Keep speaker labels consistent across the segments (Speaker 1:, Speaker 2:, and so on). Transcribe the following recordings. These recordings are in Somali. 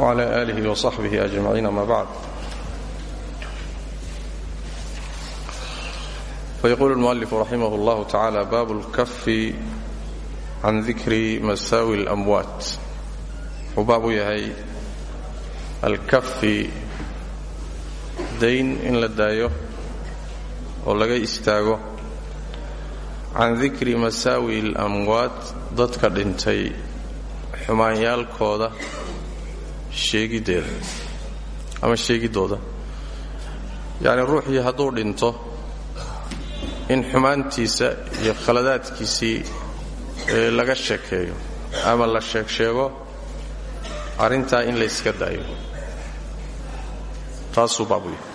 Speaker 1: wcala alihi wasaxbihi ajmaciin ama bacd fayaquulu lmualifu raximah llahu tacaala baabu lkafi can dikri masaawi اlamwaat wuxuu baab u yahay alkafi dayn in la daayo oo laga istaago can dikri masaawi اlamwaat dadka dhintay xumaanyaalkooda sheegiddeeda ama sheegiddooda yacni ruuxii hadduu dhinto in xumaantiisa iyo khaladaadkiisii laga sheekeeyo ama la sheeg sheego arrintaa in layska daayo. Taasuu baabu yahay.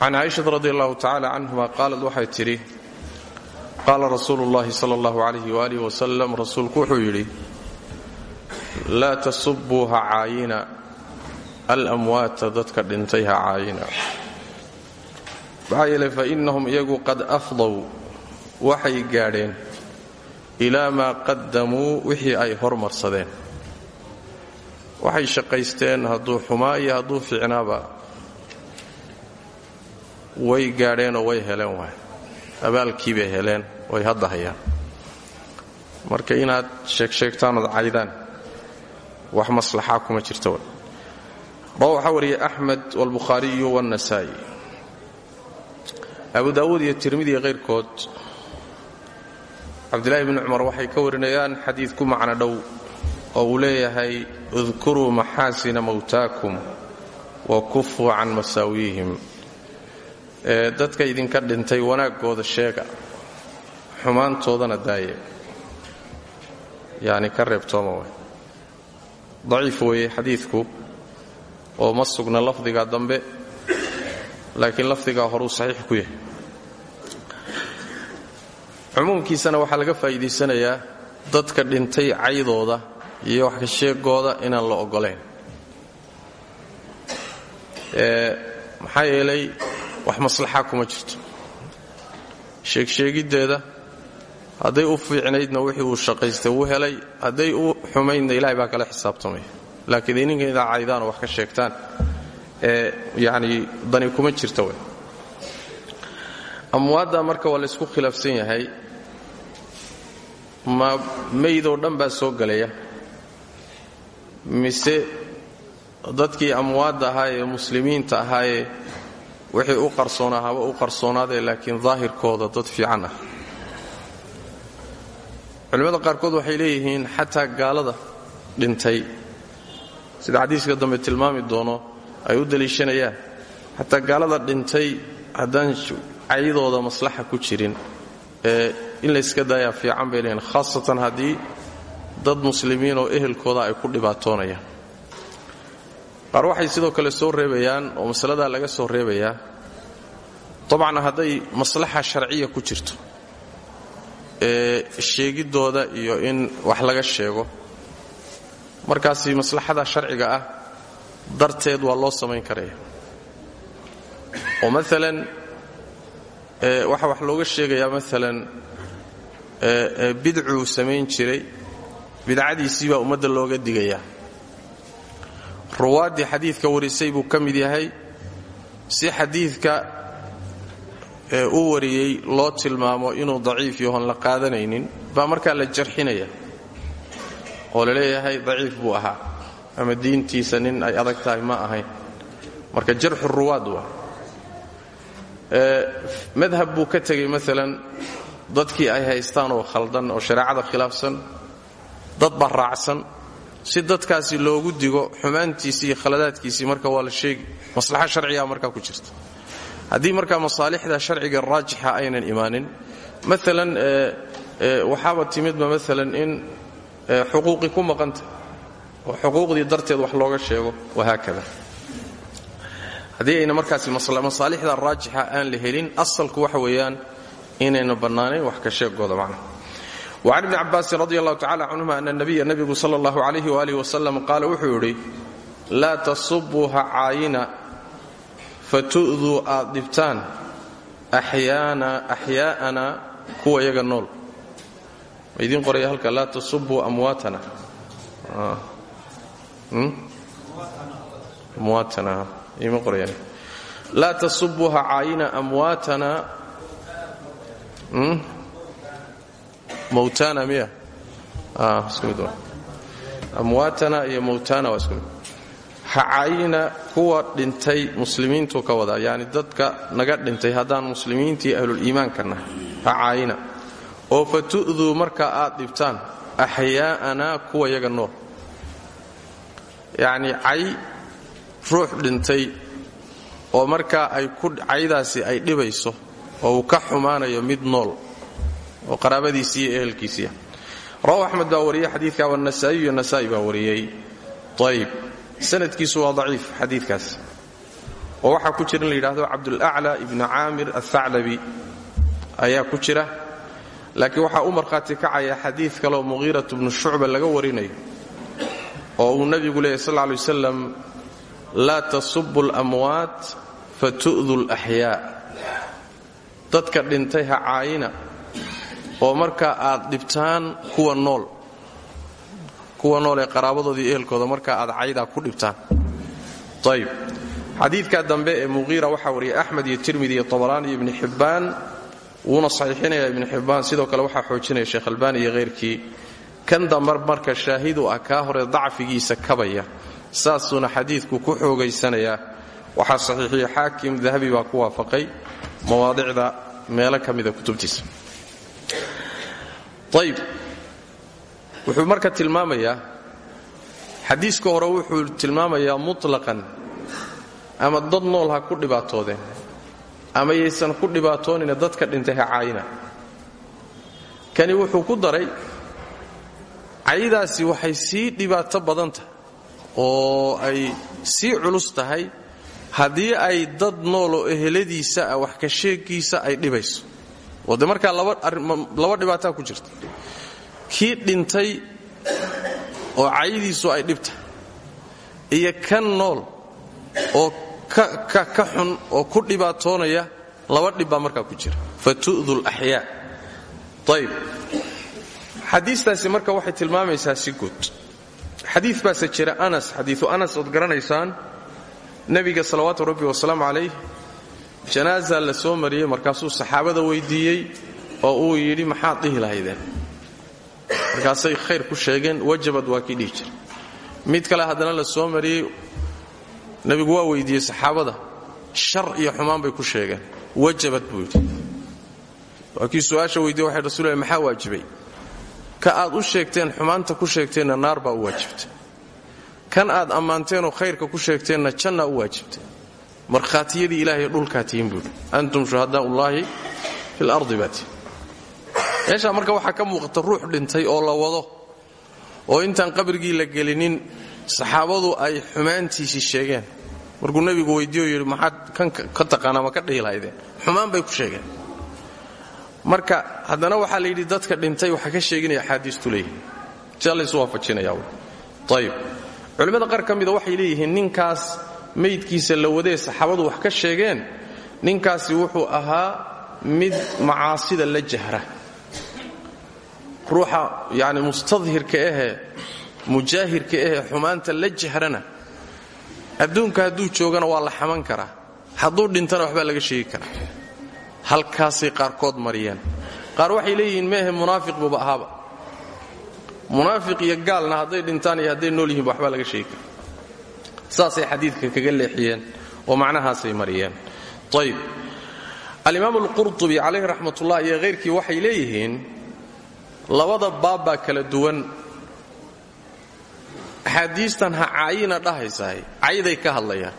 Speaker 1: Can caaishata radi allahu tacala canhuma qaalad waxay tidhi qaala rasuulu اllahi sala اllahu alayh waalih wasalam rasuulku wuxuu yidhi laa tasubuu ha caayina. Alamwaata dadka dhintay ha caayina. Maxaa fa innahum iyagu qad afdow waxay gaadheen ilaa maa qaddamuu wixii ay hormarsadeen. Waxay shaqaysteen hadduu xumaa iyo hadduu fiicnaaba way gaadheenoo way heleen waay. Abaalkii bay heleen way hadda hayaan. Marka inaad sheegsheegtaan ood caydaan wax maslaxaa kuma jirta rawa waxaa wariyay axmed wاlbukhaariyu wاnnasaa'i abu daawuud iyo tirmidiya kayrkood cabdillahi bni cumar waxay ka warinayaan xadiid ku macno dhow oo uu leeyahay udkuruu maxaasina mowtaakum wa kufuu can masaawiyihim ee dadka idinka dhintay wanaaggooda sheega xumaantoodana daaye. Yacni ka reebtooma daciif weeye xadiidku oo ma sugna lafdiga dambe laakiin lafdigaa horuu saxiix ku yahay. Cumuumkiisana waxaa laga faa'iidaysanayaa dadka dhintay caydooda iyo wax ka sheegooda inaan la oggolayn. Maxaa yeelay wax maslaxaa kuma jirto. Sheegsheegiddeeda hadday u fiicnaydna wixii uu shaqaystay wuu helay. Hadday u xumaydna ilahay baa kala xisaabtamaya laakiin ininka idaa caydaanoo wax ka sheegtaan. Ee yacni dani kuma jirta wey amwaadda marka waa laysku khilaafsan yahay ma maydoo dhan baa soo gelaya mise dadkii amwaadda ahaa muslimiinta ahaayee wixii u qarsoonaa haba u qarsoonaadee laakiin daahirkooda dad fiican ah culimmada qaarkood waxay leeyihiin xataa gaalada dhintay. Sida xadiiska dambe tilmaami doono ay u daliishanayaan xataa gaalada dhintay haddaan caydooda maslaxa ku jirin ee in layska daayaa fiican bay leeyihiin khaasatan haddii dad muslimiin oo ehelkooda ay ku dhibaatoonayaan. Qaar waxay sidoo kale soo reebayaan oo masaladaa laga soo reebayaa dabcan hadday maslaxa sharciya ku jirto ee sheegiddooda iyo in wax laga sheego. Markaasi maslaxada sharciga ah darteed waa loo samayn karaya oo maalan waxaa wax looga sheegayaa maalan bidcuu samayn jiray bidcadiisii baa ummadda looga digayaa. Ruwaaddii xadiidka warisay buu ka mid yahay si xadiidka uu wariyey loo tilmaamo inuu daciif yahoon la qaadanaynin baa markaa la jarxinaya oo la leeyahay daciif buu ahaa. Ama diintiisa nin ay adag tahay ma ahayn. Marka jarxu ruwaad waa madhab buu ka tegey maalan dadkii ay haystaan oo khaldan oo shareecada khilaafsan dad baa raacsan si dadkaasi loogu digo xumaantiisii iyo khaladaadkiisii marka waa la sheegi maslaxa sharcigaa markaa ku jirta haddii markaa masaalixda sharciga raajixa aynan imaanin maalan waxaaba timidba maalan in xuquuqi ku maqanta oo xuquuqdii darteed wax looga sheego wahaakada haddii ayna markaasi masaalixda raajixa aan la helin asalku waxa weeyaan inayna bannaanayn wax ka sheegooda macna. Wacan ibni cabaasin radi allahu tacala canhuma ana nabiya nabigu sala allahu calayhi waalihi wasalam qaala wuxuu yidhi laa tasubuu fatu'duu aad dhibtaan axyaa'ana kuwa yaga nool. Ma idiin qoraya halka laa tasubuu amwaatana. Ima qorayaan laa tasubuu ha caayina amwaatana mawtana miya? Mid amwaatana iyo mawtana waa isku mid ha caayina kuwa dhintay muslimiintu ka wada. Yani dadka naga dhintay haddaan muslimiintii ahluliimaanka nahay ha caayina oo fa tu'duu marka aad dhibtaan axyaa'ana kuwa yaga nool. Yacni cay ruux dhintay oo markaa ay ku caydaasi ay dhibayso oo uu ka xumaanayo mid nool oo qaraabadiisii iyo ehelkiisiia rawahu axmed baa wariyey xadiidka wanasaa'iy iyo nasaa'i baa wariyey sanadkiisu waa daciif xadiidkaas. Oo waxaa ku jira in la yidhaahdo cabdulacla ibni caamir athaclabi ayaa ku jira. Laakiin waxaa u markhaati kacaya xadiid kaleoo muqiirat bnu shucba laga warinayo oo uu nebigu leeyay sal lay wasalam laa tasubu lamwaat fatu'du laxyaa dadka dhintay ha caayina oo markaa aad dhibtaan kuwa nool kuwa nool ee qaraabadoodii ehelkooda markaa aad caydaa ku dhibtaan. Ayb xadiidka dambe ee muqiira waxaa wariyay axmed iyo tirmidi iyo tabaraani iyo ibni xibbaan wuuna saxiixinaya ibni xibbaan sidoo kale waxaa xoojinaya sheekh albani iyo hayrkii kan dambe marka shaahidu ah kaa hore dacfigiisa kabaya saasuuna xadiidku ku xoogaysanayaa waxaa saxiixiya xaakim dahabi baa ku waafaqay mawaadicda meelo ka mida kutubtiisa. Ayb wuxuu marka tilmaamayaa xadiiska hore wuxuu tilmaamayaa mutlaqan ama dad nool ha ku dhibaatoodeen ama yaysan ku dhibaatoonina dadka dhintay ha caayina. Kani wuxuu ku daray caydaasi waxay sii dhibaato badan tahay oo ay sii culus tahay haddii ay dad nooloo eheladiisa ah wax ka sheegiisa ay dhibayso. Oo de markaa laba dhibaataa ku jirta kii dhintay oo caydiisu ay dhibta iyo kan nool oo ka xun oo ku dhibaatoonaya laba dhib baa markaa ku jira. Fatu'du laxyaa ayb xadiistaasi marka waxay tilmaamaysaa si guud. Xadii baase jira anas xadiiu anas ood garanaysaan nebiga salawaatu rabbi wasalaamu calayh janaaza la soo mariyey markaasuu saxaabada weydiiyey oo uu yidhi maxaad dhihi lahaydeen markaasay khayr ku sheegeen wajabad waa kii dhihi jira mid kale haddana la soo mariyey nebigu waa weydiiyey saxaabada shar iyo xumaan bay ku sheegeen wajabad buu yidhi. Waa kii su'aasha weydiye waxay rasuul maxaa waajibay? Ka aad u sheegteen xumaanta ku sheegteenna naar baa u waajibtay. Kan aad ammaanteenoo khayrka ku sheegteenna jannaa u waajibtay. Markhaatiyadii ilaahay dhulkaa tihiin buuhi antum shuhadaa ullaahi fi lardi baa tihin meeshaa marka waxaa ka muuqata ruux dhintay oo la wado oo intaan qabrigii la gelinin saxaabadu ay xumaantiisii sheegeen. Markuu nebigu weydiiyo yidhi maxaad kan ka taqaanaa ma ka dhihi lahaydeen xumaan bay ku sheegeen. Marka haddana waxaa la yidhi dadka dhintay waxaa ka sheeginaya axaadiistu leeyihiin sia laysu waafajinaya ayib culimmada qaar ka mida waxay leeyihiin ninkaas maydkiisa la wadee saxaabadu wax ka sheegeen ninkaasi wuxuu ahaa mid macaasida la jahra ruuxa yani mustadhirka ahee mujaahirka ahee xumaanta la jahrana adduunka hadduu joogana waa la xaman karaa. Hadduu dhintana waxbaa laga sheegi karaa. Halkaasay qaarkood mariyeen qaar waxay leeyihiin meehe munaafiq buuba ahaaba. Munaafiq iyo gaalna hadday dhintaan iyo hadday nool yihiinba waxbaa laga sheegi kara saasay xadiidka kaga leexiyeen oo macnahaasay mariyeen. Ayb alimaam alqurtubi calayhi raxmatullah iyo hayrkii waxay leeyihiin labada baab baa kala duwan. Axaadiistan ha caayina dhahaysahay cayday ka hadlayaan.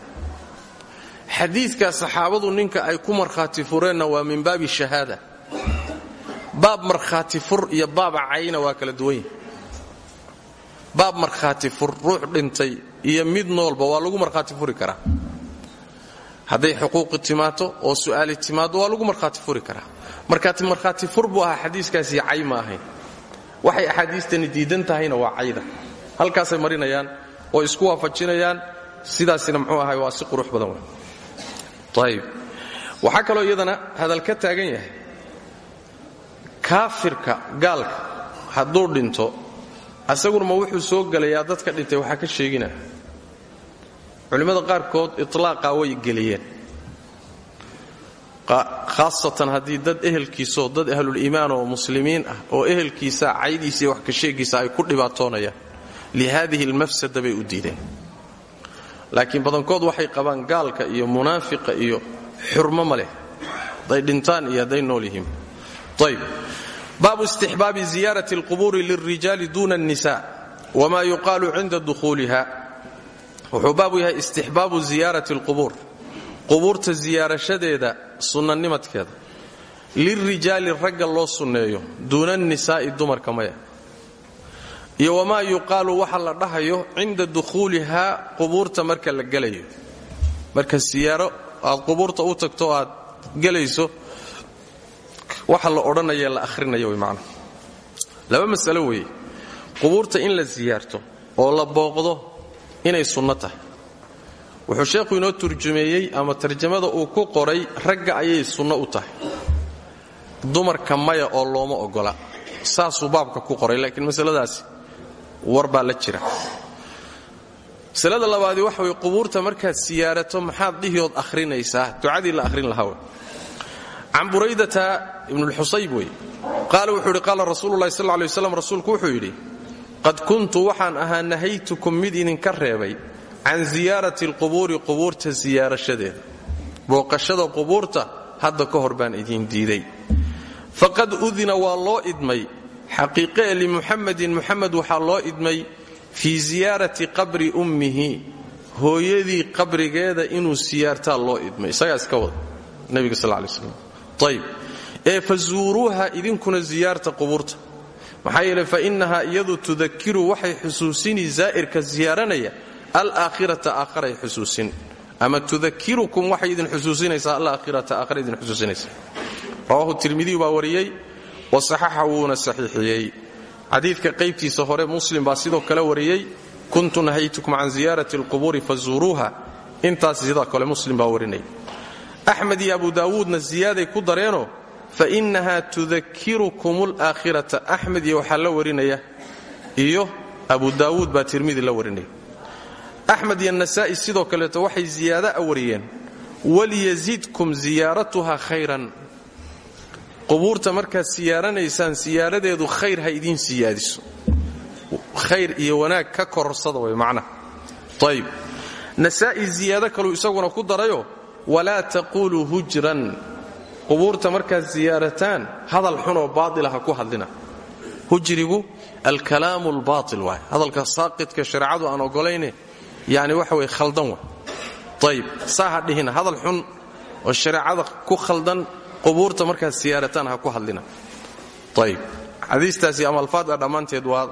Speaker 1: Xadiidka saxaabadu ninka ay ku markhaati fureenna waa min baabi shahaada. Baab markhaati fur iyo baaba cayna waa kala duwan yahi baab markhaati fur ruux dhintay iyo mid noolba waa lagu markhaati furi karaa. Hadday xuquuqi timaato oo su'aali timaado waa lagu markhaati furi karaa markaati markhaati fur buu ahaa xadiiskaasi cay ma waxay axaadiistani diidan tahayna waa cayda. Halkaasay marinayaan oo isku waafajinayaan sidaasina muxuu ahay waa si qurux badan ayib waxaa kaloo iyadana hadal ka taagan yahay. Kaafirka gaalka hadduu dhinto asaguna ma wuxuu soo gelayaa dadka dhintay waxaa ka sheegina. Culimmada qaarkood iطlaaqa way geliyeen khaasatan haddii dad ehelkiisaoo dad ahluliimaan oo muslimiin ah oo ehelkiisa caydiisa wax ka sheegiisa ay ku dhibaatoonayaan lihadihi almafsada bay u diideen. Laakiin badankood waxay qabaan gaalka iyo munaafiqa iyo xurmo ma leh. Hadday dhintaan iyo hadday nool yihiin. Ayb baabu istixbaabi ziyaarati alqubuuri lilrijaali duuna الnisa wma yuqaalu cinda dukhuuliha wuxuu baabu yahay qubuurta ziyaarashadeeda sunnanimadkeeda lilrijaali ragga loo sunneeyo duuna annisaa'i dumarka maya. Iyo wamaa yuqaalu waxa la dhahayo cinda dukhuulihaa qubuurta marka la gelayo. Marka siyaaro aad qubuurta u tagto aad gelayso waxa la odhanaya la ahrinayo way laba masalo weeye. Qubuurta in la siyaarto oo la booqdo inay sunno tahay wuxuu sheekhu inoo turjumeeyey ama tarjamada uu ku qoray ragga ayay sunno u tahay. Dumarka maya oo looma ogola. Saasuu baabka ku qoray laakiin masaladaasi war la jira. Masalada labaadi waxa way qubuurta markaad siyaarato maxaad dhihiyood ahrinaysaa ducadii la ahrin lahaa wey. Can buraydata ibnulxusayb wey. Qaala wuxuu yidhi qaala rasuululahi sal lay rasuulku wuxuu yidhi qad kuntu waxaan ahaa nahaytukum mid idinka reebay can ziyaarati alqubuuri qubuurta siyaarashadeeda booqashada qubuurta hadda ka hor baan idiin diiday. Faqad udina waa loo idmay. Xaqiiqee limuxamedin muxamed waxaa loo idmay fii ziyaarati qabri ummihi. Hooyadii qabrigeeda inuu siyaartaa loo idmay. Isagaa iska wada nebiga sal lay slam ayb ee fazuuruuha idinkuna ziyaarta qubuurta maxaa yeele fainahaa iyadu tudakiru waxay xusuusini zaa'irka ziyaaranaya alaakhirata aakharay xusuusin. Ama tudakirukum waxay idin xusuusinaysaa alaakhirata aakhara idin xusuusinaysa rawahu tirmidiyu baa wariyey wa saxaxa wuuna saxiixiyey. Xadiidka qaybtiisa hore muslim baa sidoo kale wariyey kuntu nahaytukum can ziyaarati alqubuuri fazuuruuha intaas sidoo kale muslim baa warinaya axmed iyo abu daawuudna ziyaaday ku dareenoo fainaha tudakirukum alaakhirata. Axmed iyo waxaa la warinaya iyo abu daawuud baa tirmidi la warinaya axmed iyo nasaa'i sidoo kaleeto waxay ziyaada a wariyeen. Waliyazidkum ziyaaratuha khayran. Qubuurta markaad siyaaranaysaan siyaaradeedu khayr ha idiin siyaadiso. Khayr iyo wanaag ka korsada way macnaha. Ayib nasaa'i ziyaado kaluu isaguna ku darayo walaa taquuluu hujran. Qubuurta markaad siyaarataan hadal xunoo baatila ha ku hadlina. Hujrigu alkalaamu albaatil waay. Hadalka aan ogolayne yani waxa weye khaldan wa. Ayib saa dhihina hadal xun oo shareecada ku khaldan qubuurta markaad siyaarataan ha ku hadlina. Ayib xadiistaasi ama alfaada dhammaanteed waa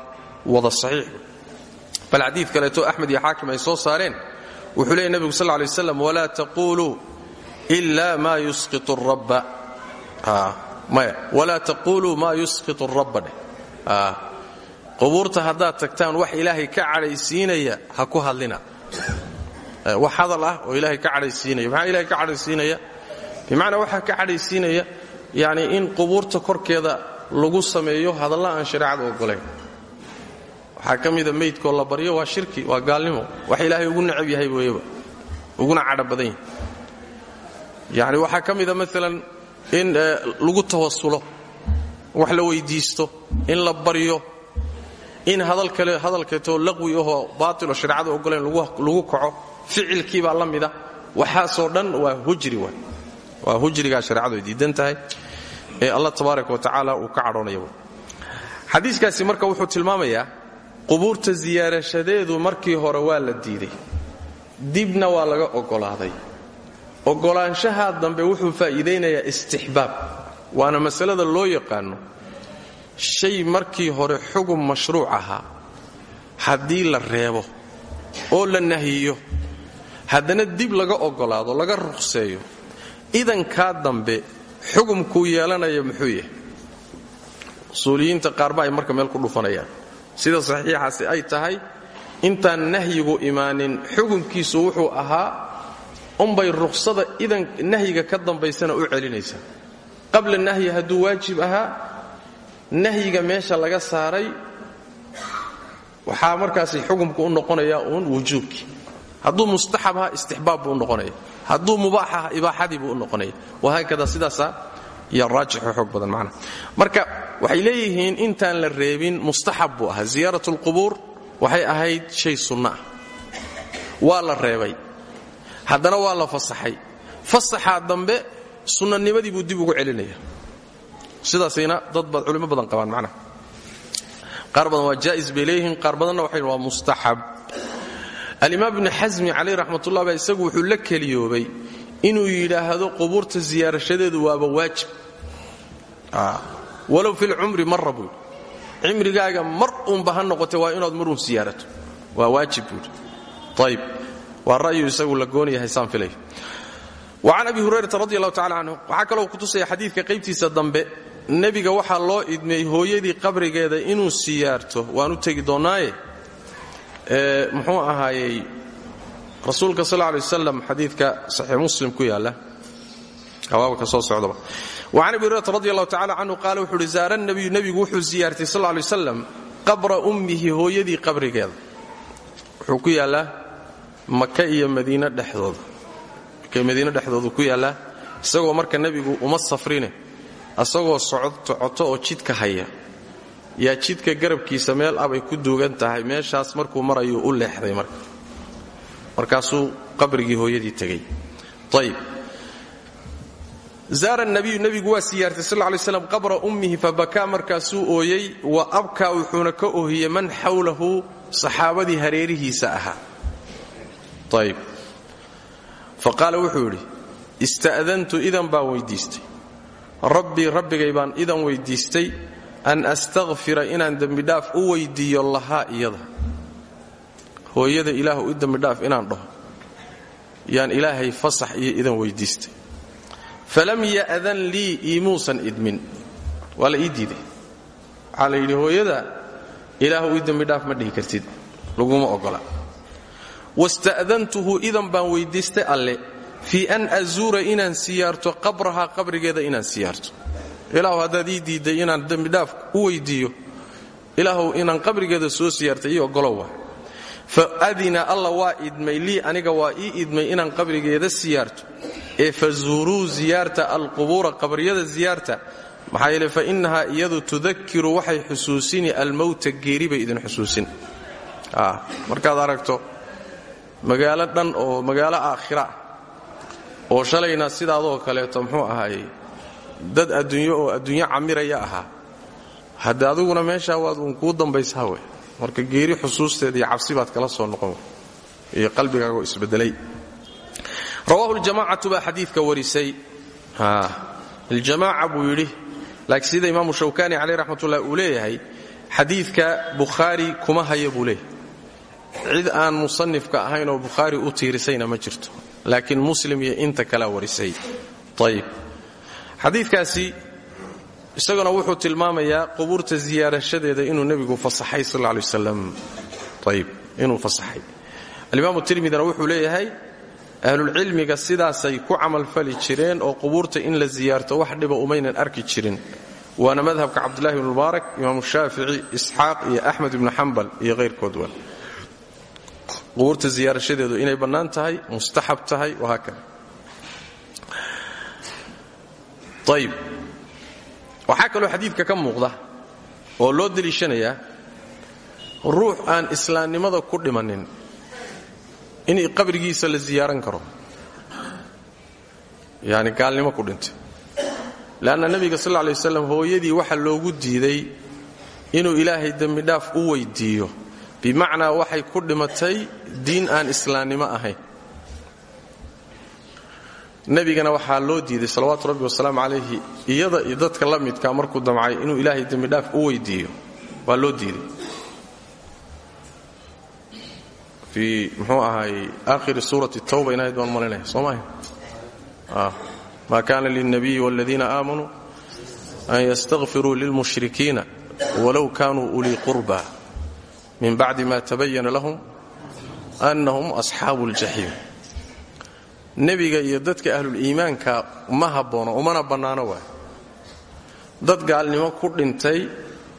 Speaker 1: wada saxiix. Bal xadiid kaleeto axmed iyo xaakim ay soo saareen wuxuu leeyay nebigu sal lay waslam walaa taquuluu ila ma yusqitu rabba. Maya. Walaa taquuluu maa yusqitu rabba. Dheh qubuurta haddaad tagtaan wax ilaahay ka cadhaysiinaya ha ku hadlina. Wax hadal ah oo ilaahay ka cadhaysiinaya. Maxaa ilahay ka cadhaysiinaya? Bimacnaa waxaa ka cadhaysiinaya yani in qubuurta korkeeda lagu sameeyo hadalla aan shareecada ogolayn waxaa ka mida la baryo waa shirki waa gaalnimo. Wax ilaahay ugu necab yahay weeyaba. Uguna cadho badan. Yahay yani waxaa ka mida maalan in lagu tawasulo. Wax la weydiisto in la baryo in hadalkeetoo laqwi ahoo baatiloo shareecada ogolayn lagu kaco ficilkiibaa la mida waxaasoo dhan waa hujri wa waa hujrigaa shareecadu ay ee allah tabaaraka wa tacaala uu ka cadhoonaya xadiiskaasi marka wuxuu tilmaamayaa qubuurta siyaarashadeedu markii hore waa la diiday. Dibna waa laga ogolaaday. Ogolaanshahaa dambe wuxuu faa'iidaynayaa istixbaab waana masalada loo yaqaano shay markii hore xugum mashruuc ahaa. Haddii la reebo oo la nahiyo haddana dib laga ogolaado laga ruqseeyo idankaa dambe xukumkuu yeelanaya muxuu yahay. Usuuliyiinta qaarba ay marka meel ku dhufanayaan. Sida saxiixaasi ay tahay intaan nahyigu imaanin xukunkiisu wuxuu ahaa unbay ruqsada idan nahyiga ka dambaysana u celinaysaa qabla nahyi hadduu waajib ahaa nahyiga meesha laga saaray waxaa markaasi xukumku u noqonayaa uun wujuubkii hadduu mustaxab ahaa istixbaab buu u noqonaya. Hadduu mubaax aha ibaaxadii buu u noqonaya. Wahaakada sidaasa iyo raajixo xoog marka waxay leeyihiin intaan la reebin mustaxab buu ahaa. Ziyaarat waxay ahayd shay sunno ah. Waa la reebay. Haddana waa la fasaxay. Fasaxaa dambe sunnanimadii buu dib ugu celinaya sidaasayna dad baad culimo badan qabaan macnaha qaar badan waa jaa'is bay leeyihiin qaar badanna waxay waa mustaxab. Alimaam ibni xasmi caleyh raxmatullah baa isagu wuxuu la keliyoobay inuu yidhaahdo qubuurta siyaarashadeedu waaba waajib. Walow fi lcumri marra buu cimrigaaga mar uunba ha noqote waa inaad mar uun siyaarato waa waajib buuhi ayb waa ra'yu isagu la goon yahay saan filay wacan abi hurayrata radi allahu tacala canhu waxaa kaloo kutusaya xadiidka qaybtiisa dambe nebiga waxaa loo idmiyey hooyadii qabrigeeda inuu siyaarto. Waan u tegi doonnaaye muxuu ahaayey rasuulka sal lay waslam xadiidka saxiix muslim ku yaalla. Abaabka soo socdaba wacan abi hurayrata radi allahu tacala canhu qaala wuxuu uhi zaara nabiyu wuxuu ziyaartay sal lay waslam qabra ummihi hooyadii qabrigeeda. Wuxuu ku yaallaa maka iyo madiine dhexdooda. Maka madiine dhexdoodu ku yaallaa isagoo marka nebigu uma safrine asagoo socoto oo jidka haya. Yaa jidka garabkiisa meel abay ku duugan tahay meeshaas markuu marayuu u leexday marka. Markaasuu qabrigii hooyadii tegey ayb zaara nabiyu nebigu waa siyaartay sal lay slam qabra ummihi fabakaa markaasuu ooyey wa abkaa wuxuuna ka oohiyey man xawlahu saxaabadii hareerihiisa ahaa. Ayb fa qaala wuxuu yidhi ista'dantu idan baan weyddiistay rabbii rabbigay baan idan weyddiistay an astakfira inaan dembidhaaf u weyddiiyo lahaa iyada. Hooyada ilaahu i dembidhaaf inaan dhaho. Yaan ilaahay fasax iyo idan weyddiistay falam ya'dan lii iimuusan idmin. Waa la ii diiday. Waxaa la yidhi hooyada ilaahu ii dembidhaaf ma dhihi kartid. Laguma oggola wasta'dantuhu idan baan weyddiistay alle fii an azuura inaan siyaarto qabrahaa qabrigeeda inaan siyaarto. Ilaahu haddaad ii diidday inaan dembidhaaf u weyddiiyo ilaahu inaan qabrigeeda soo siyaartay ii oggolowa fa adina alla waa idmay aniga waa ii idmay inaan qabrigeeda siyaarto. Ee fa zuuruu ziyaarta alqubuura qabriyada ziyaarta. Maxaa yeele fa innahaa iyadu tudakiru waxay xusuusini almowta geeri bay idin xusuusin. Markaad aragto magaalo dhan oo magaalo aakhira. ah oo shalayna sidaadoo kaleeto muxuu ahaayey dad adduunyo oo adduunyo camiraya ahaa hadde adiguna meeshaa waad uun kuu dambaysaa wey marka geeri xusuusteeda iyo cabsi baad kala soo noqon iyo qalbigaagoo isbedelay. Rawaahu ljamacatu baa xadiidka warisay. Aljamaaca buu yidhi. Laakiin sida imaamu shawkani caleyh raxmatullah uu leeyahay xadiidka bukhaari kuma haya buu cid aan musanifka ahayn oo bukhaari u tiirisayna ma jirto laakiin muslim iyo inta kalea warisay. Ayib xadiidkaasi isaguna wuxuu tilmaamayaa qubuurta ziyaarashadeeda inuu nebigu fasaxay sal lay waslam ayib inuu fasaxay. Alimaamu tirmidina wuxuu leeyahay ahlulcilmiga sidaasay ku camalfali jireen oo qubuurta in la ziyaarto wax dhiba umaynan arki jirin. Waana madhabka cabdullahi bn mubaarak imaamu shaafici isxaaq iyo axmed ibnu xambal iyo hayrkood wa qubuurta ziyaarashadeedu inay bannaan tahay mustaxab tahay wahaakada ayib waxaa kaloo xadiidka ka muuqda oo loo deliishanayaa ruux aan islaamnimada ku dhimanin in qabrigiisa la ziyaaran karo. Yani gaalnimo ku dhintay leanna nebiga sal lla lay waslam hooyadii waxa loogu diiday inuu ilaahay dembidhaaf u weyddiiyo bimacnaa waxay ku dhimatay diin aan islaamnimo ahayn. Nebigana waxaa loo diiday salawaatu rabbi wasalaamu calayhi iyada iyo dadka la midka markuu damcay inuu ilaahay dembidhaaf u weyddiiyo waa loo diiday. Fii muxuu ahay aakhiri suurati tawba inahayd baan malinaya soo maaha? Ma kana lilnabiyi wاladiina aamanuu an ystakfiruu lilmushrikiina walow kanuu ulii qurba min bacdi ma tabayana lahum annahum asxaabu اljaxiim nebiga iyo dadka ahluliimaanka ma habboono umana bannaano waay dad gaalnimo ku dhintay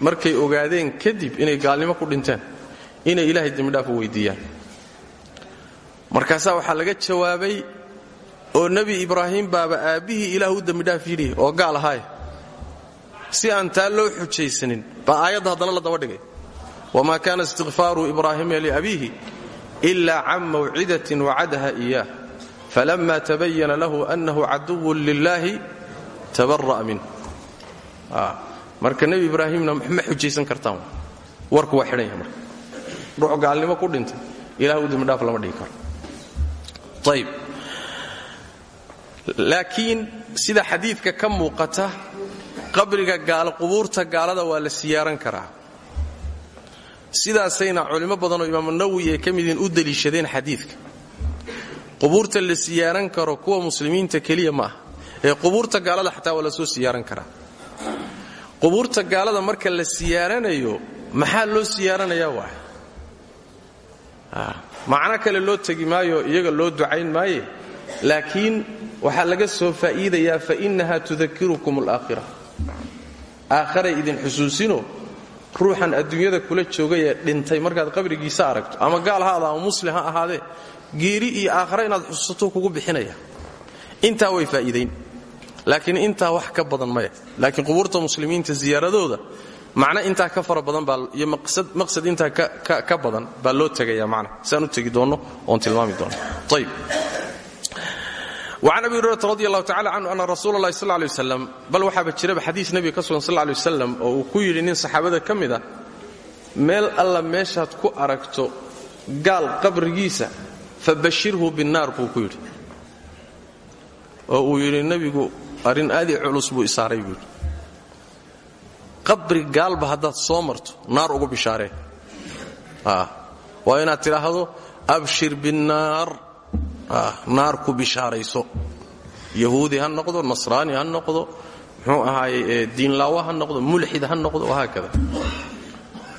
Speaker 1: markay ogaadeen kadib inay gaalnimo ku dhinteen inay ilaahay dembidhaaf u weydiiyaan markaasaa waxaa laga jawaabay oo nebi ibraahim baaba aabbihii ilaah u dembidhaaf yidhi oo gaal ahaay si aan taa loo xujaysanin baa aayadda haddana la daba dhigay wamaa kaana istikfaaru ibraahiima liabiihi ila can mawcidatin wacadaha iyaah falama tabayana lahu annahu caduwun lilaahi tabara'a minh marka nebi ibraahimna ma xujaysan kartaan warku waa xidhan yahay marka ruux gaalnimo ku dhintay ilah u dembidhaaf lama dhigi karo ayb laakiin sida xadiidka ka muuqata qabriga gaalo qubuurta gaalada waa la siyaaran karaa sidaasayna culimmo badanoo imaamu nawowi ay ka midiin u deliishadeen xadiidka. Qubuurta la siyaaran karo kuwa muslimiinta keliya ma ah ee qubuurta gaalada xataa waa la soo siyaaran karaa. Qubuurta gaalada marka la siyaaranayo maxaa loo siyaaranayaa waay macno kale loo tegi maayo iyaga loo ducayn maaye. Laakiin waxaa laga soo faa'iidayaa fa innaha tudakirukum alaakhira aakharay idin xusuusino ruuxan adduunyada kula joogay ee dhintay. Markaad qabrigiisa aragto ama gaal ha ada ama muslim ha ahaadee geeri iyo aakhare inaad xusuusato kugu bixinaya. Intaa way faa'iidayn. Laakiin intaa wax ka badan maya. Laakiin qubuurta muslimiinta ziyaaradooda macno intaa ka fara badan baa iyo maqsad intaa ka badan baa loo tegaya macna. Saan u tegi doonno oon tilmaami doonno ayb وcan abi hurayrata radi allahu tacala canhu ana rasuula اllahi sal lay waslam bal waxaaba jiraba xadiis nebiga ka sugan sal lay wasalam oo uu ku yidhi nin saxaabada ka mid a meel alla meeshaad ku aragto gaal qabrigiisa fabashirhu binnaar buu ku yidhi oo uu yidhi nebigu arrin aadii culus buu isaaray buu yidhi qabri gaalba haddaad soo marto naar ugu bishaaree waa inaad tidhaahdo abshir binnaar naar ku bishaarayso yahuudi ha noqdo nasraani ha noqdo muxuu ahaaye diinlaawo ha noqdo mulxid ha noqdo wahaakada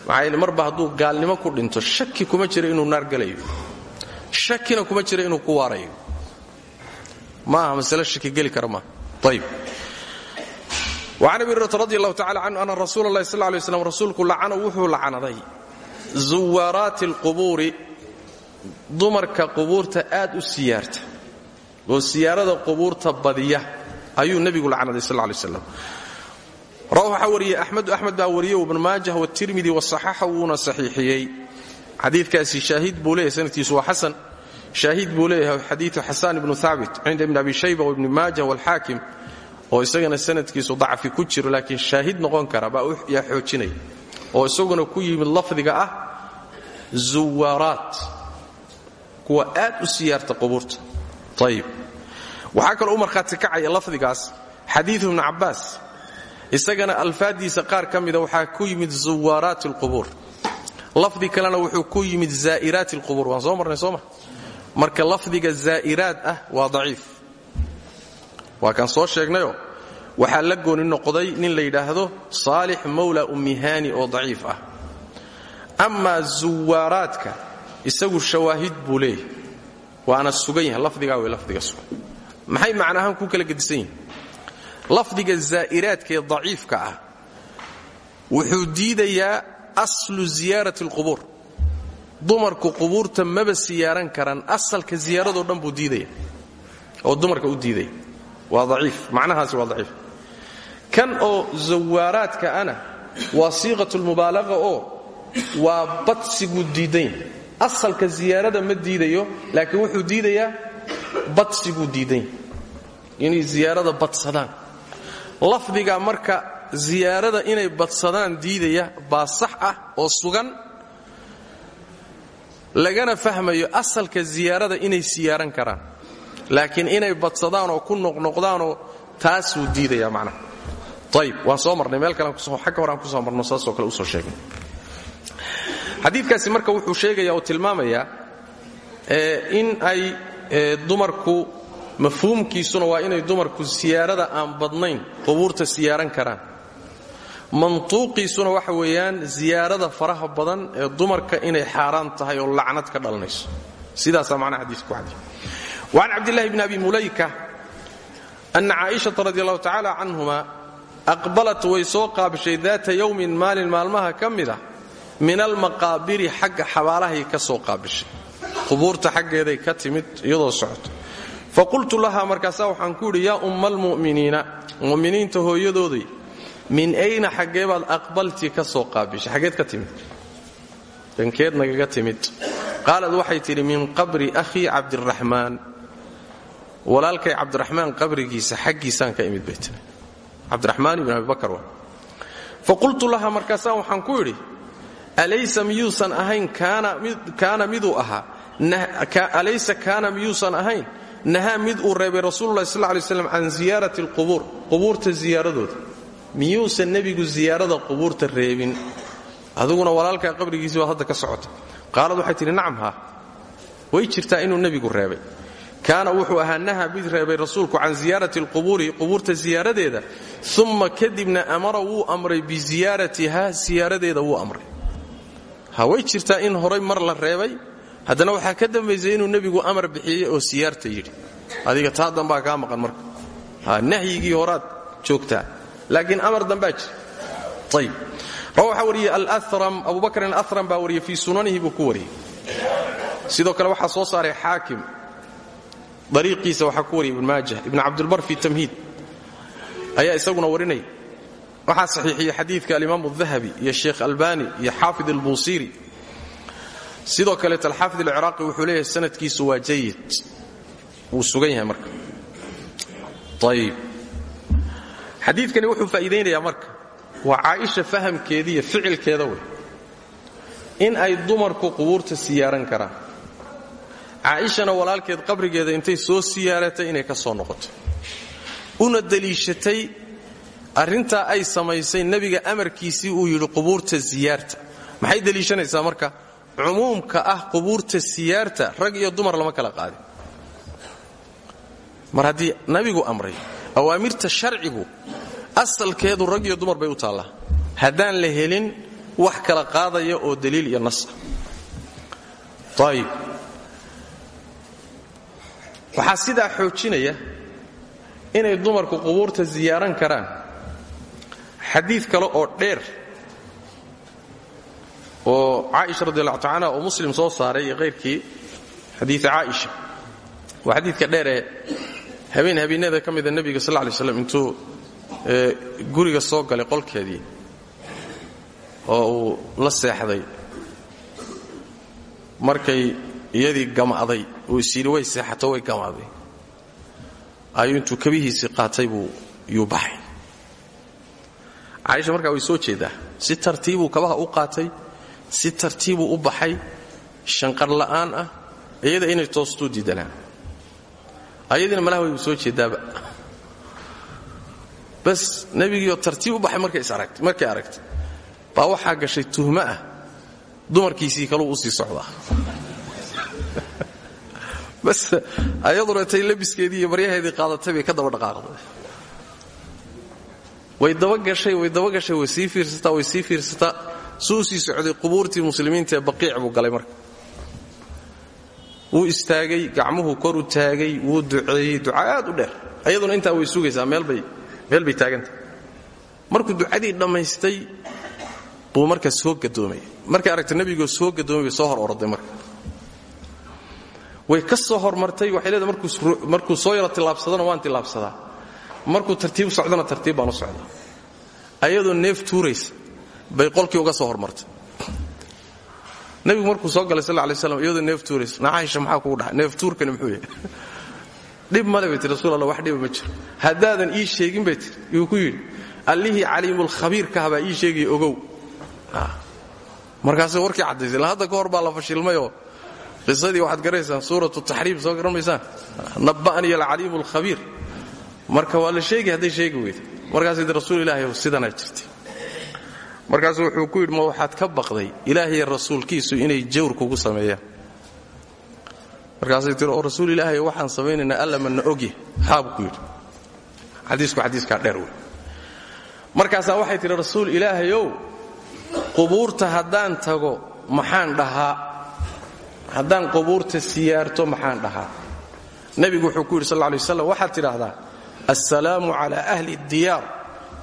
Speaker 1: maxaa yeele marba hadduu gaalnimo ku dhinto shaki kuma jira inuu naar galayo shakina kuma jira inuu ku waarayo ma aha masale shaki geli kara maaha ayib وcan abi hurata radi allahu tacala canhu ana rasuula اllahi sal lay slam rasuulku lacana wuxuu lacanaday zuwaaraati اlqubuuri dumarka qubuurta aad u siyaarta oo siyaarada qubuurta badiya ayuu nebigu lacnaday sal lay slam waxaa wariyey axmedu axmed baa wariyey ibnu maajah watirmidi wasaxaxa wuuna saxiixiyey. Xadiikaasi shaahid buu leeyahay sanadkiisu waa xasan. Shaahid buu leeyahay xadiiu xasaan ibnu haabit ibni abi shayba waibni maajah walxaakim oo isagana sanadkiisu dacfi ku jiro laakiin shaahid noqon kara baa yaa xoojinaya oo isaguna ku yimid lafdiga ah zuwaaraat kuwa aad u siyaarta qubuurta. Ayib waxaa kaloo u markhaati kacaya lafdigaas xadiiu ibnu cabbaas. Isagana alfaadiisa qaar ka mida waxaa ku yimid zuwaaraati alqubuur lafdi kalena wuxuu ku yimid zaa'iraati alqubuur waan soo marnay marka lafdiga zaa'iraad ah waa daciif. Waa kaan soo sheegnayoo waxaa la gooni noqday nin la yidhaahdo saalix mawla ummihaani oo daciif ah. Amaa zuwaaraadka isagu shawaahid buu leeyahay. Waana sugan yahay lafdigaa wey lafdiga sugan. Maxay macnaahaan ku kala gedisan yihiin lafdiga zaa'iraadkaee daciifka ah wuxuu diidayaa aslu ziyaarat alqubuur dumarku qubuurta maba siyaaran karaan asalka ziyaaradoo dhan buu diidaya oo dumarka u diidaya waa daciif. Macnahaasi waa daciif. Kan oo zawaaraadka ana waa siiqat lmubaalaqa oo waa badsiguu diidan yahay asalka ziyaarada ma diidayo laakiin wuxuu diidayaa badsiguu diidan yahay inay ziyaarada badsadaan. Lafdiga marka ziyaarada inay badsadaan diidaya baa sax ah oo sugan lagana fahmayo asalka ziyaarada inay siyaaran karaan. Laakiin inay badsadaan oo ku noqnoqdaanoo taasuu diidaya macnaha. Ayib waan soo marnay. Meel kale xagga hore aan ku soo marno saasoo kale u soo sheegnay xadiidkaasi marka wuxuu sheegaya oo tilmaamayaa in ay dumarku mafhuumkiisuna waa inay dumarku siyaarada aan badnayn qubuurta siyaaran karaan mantuuqiisuna waxa weeyaan siyaarada faraha badan ee dumarka inay xaaraan tahay oo lacnad ka dhalanayso sidaasaa macnaha xadiiska ku xadiis وعن cabdالlahi bn abi mulayka أna caaئiشhaةa radi allahu tacala canهuma aqbalat way soo qaabishay daata yowmin maalin maalmaha ka mida min almaqaabiri xagga xabaalahay ka soo qaabishay. Qubuurta xaggeeday ka timid iyadoo socoto faqultu lahaa markaasaa waxaan ku yidhi yaa umma almu'miniina mu'miniinta min ayna xaggeebaad aqbaltii ka soo qaabishay? Xaggeed ka timid. Dhankeed nagaga timid. Qaalad waxay min qabri akhii cabdiraxmaan walaalkay cabdiraxmaan qabrigiisa xaggiisaan ka imid bay tiri cabdiraxmaan ibn abi bakar waa. Faqultu lahaa markaasaa waxaan alaysa miyuusan ahayn kaana miduu ahaa alaysa kaana miyuusan ahayn nahaa mid uu reebay rasuululahi sal lay slam can ziyaarati alqubuur qubuurta ziyaaradooda miyuusan nebigu ziyaarada qubuurta reebin adiguna walaalkaa qabrigiisii baad hadda ka socota qaalad waxay tidhi nacam haa way jirtaa inuu nebigu reebay kaana wuxuu ahaa naha mid reebay rasuulku can ziyaarati alqubuuri qubuurta ziyaaradeeda uma kadibna amara wuu amray biziyaaratiha siyaaradeeda wuu amray ha way jirtaa in horay mar la reebay? Haddana waxaa ka dambaysay inuu nebigu amar bixiyey oo siyaarta yidhi. Adiga taa dambaa kaa maqan marka. Nahyigii horaad joogtaa. Laakiin amar dambaa jira ayb alram abubakrin alam baa wariyey fii sunanihi buu ku wariyey. Sidoo kale waxaa soo saaray xaakim. Dariiqiisa waxaa ku wariyay ibn maajah ibn cabdilbar fi tamhiid. Ayaa isaguna warinaya waxaa saxiixiyey xadiidka alimaam الdahabi iyo sheekh albani iyo xaafid albuusiri. Sidoo kaleet alxaafid alciraaqi wuxuu leeyahay sanadkiisu waa jayid wuu sugan yahay marka. Ayb xadiidkani wuxuu faa'iidaynayaa marka. Waa caaisha fahamkeeda iyo ficilkeeda wey. In ay dumarku qubuurta siyaaran karaan. Caaishana walaalkeed qabrigeeda intay soo siyaaratay inay ka soo noqoto una deliishatay arrintaa ay samaysay nebiga amarkiisii uu yidhi qubuurta siyaarta. Maxay deliishanaysaa marka? Cumuumka ah qubuurta siyaarta rag iyo dumar lama kala qaadin. Mar haddii nabigu amray awaamirta sharcigu asalkeedu rag iyo dumar bay u taallaa. Haddaan la helin wax kala qaadaya oo daliil iyo nas ah ayib waxaa sidaa xoojinaya inay dumarku qubuurta siyaaran karaan xadiid kale oo dheer oo caaisha radi allahu tacala oo muslim soo saaray iyo qayrkii xadiia caaisha. Waa xadiidka dheer ee habeen habeenada ka mida nebiga sal lay slam intuu guriga soo galay qolkeedii oo uu la seexday. Markay iyadii gama'day uu isyidhi way seexato way gama'day ayuu intuu kabihiisii qaatay buu yuu baxay caaisha markaa way soo jeedaa si tartiibuu kabaha u qaatay si tartiibuu u baxay shanqar la'aan ah iyada inay toostuu diidanaa ayadiina malaha way soo jeedaaba. Bas nebigiioo tartiib u baxay markay aragtay baa waxaa gashay tuhmo ah dumarkiisii kaluu u sii socdaa. Bas ayaduna tay labiskeedii iyo maryaheedii qaadatay bay ka daba dhaqaaqday way dabagashay way dabagashay way sii fiirsataa way sii fiirsataa suu sii socday qubuurtii muslimiinta ee baqiic buu galay marka. Wuu istaagay gacmuhu koru taagay wuu duceeyey. Duca aad u dheer. Ayaduna intaa way sugaysaa meel bay taaganta. Markuu ducadii dhammaystay buu marka soo gadoomay. Markay aragta nebigoo soo gadoomay bay soo hor orday marka. Way ka soo hormartay waxay leedahay markuu soo yaro tillaabsadana waan tillaabsadaa markuu tartiib socdana tartiib baan u socdaa neef tuuraysa bay qolkii uga soo hormartay. Nebigu markuu soo galay sal lay slam iyadoo neef tuuraysa. Na caaisha maxaa kugu dhaca neef tuurkani muxuu yahay. Dhib male bay tii rasuul allah wax dhiba ma jiro. Haddaadan ii sheegin bay tiri yuu ku yidhi allihii caliimulkhabiirkaha baa ii sheegaya ogow. Markaasay warkii caddaysay la hadda ka baa la fashilmayoo qisadii waxaad garanaysaan suuratu taxriim soo garan maysaan? Nabba'aniy alcaliimu alkhabiir marka waa la sheegi hadday sheegi weyda markaasay rasuul ilaahi sidanaa jirtay. Markaasuu wuxuu ku yidhi ma waxaad ka baqday ilaahiy rasuulkiisu inay jawr kugu sameeyaan? Markaasay tiri oo rasuul ilaahay waxaan samaynaynaa alla ogya haabuu ku yidhi. Xadiisku xadiiskaa dheer wey. Waxay tidhi rasuul ilaahayow qubuurta haddaan tago maxaan dhahaa? Haddaan qubuurta siyaarto maxaan dhahaa? Nebigu wuxuu ku yidhi sal lay waslam waxaad asalaamu cala ahli diyaar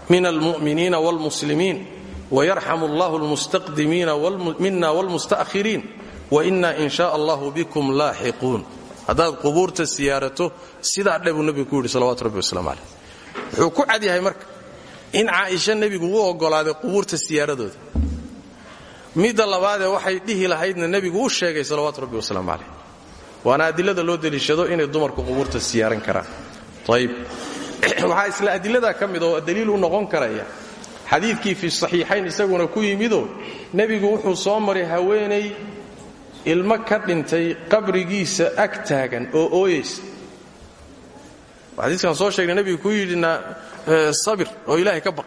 Speaker 1: min almuminiina wlmuslimiin wayarxam allah lmustaqdimiina mina wlmustakhiriin waina in sha allahu bikum laaxiquun haddaad qubuurta siyaarato sidaa dhe buu nebigu ku yidhi salawatu rabbi waslamu caleh wuxuu ku cadyahay marka in caaisha nebigu u ogolaaday qubuurta siyaaradooda midda labaadee waxay dhihi lahaydna nebigu u sheegay salawaatu rabbi waslaamu caleh waana adilada loo deliishado inay dumarku qubuurta siyaaran karaan ayb waxaa isla adiladaa ka mid oo daliil u noqon karaya xadiidkii fi saxiixayn isaguna ku yimidoo nebigu wuxuu soo maray haweenay ilmo ka dhintay qabrigiisa ag taagan oo ooyaysa xadiiskan soo sheegnay nebigu ku yidhina sabir oo ilaahay ka baq.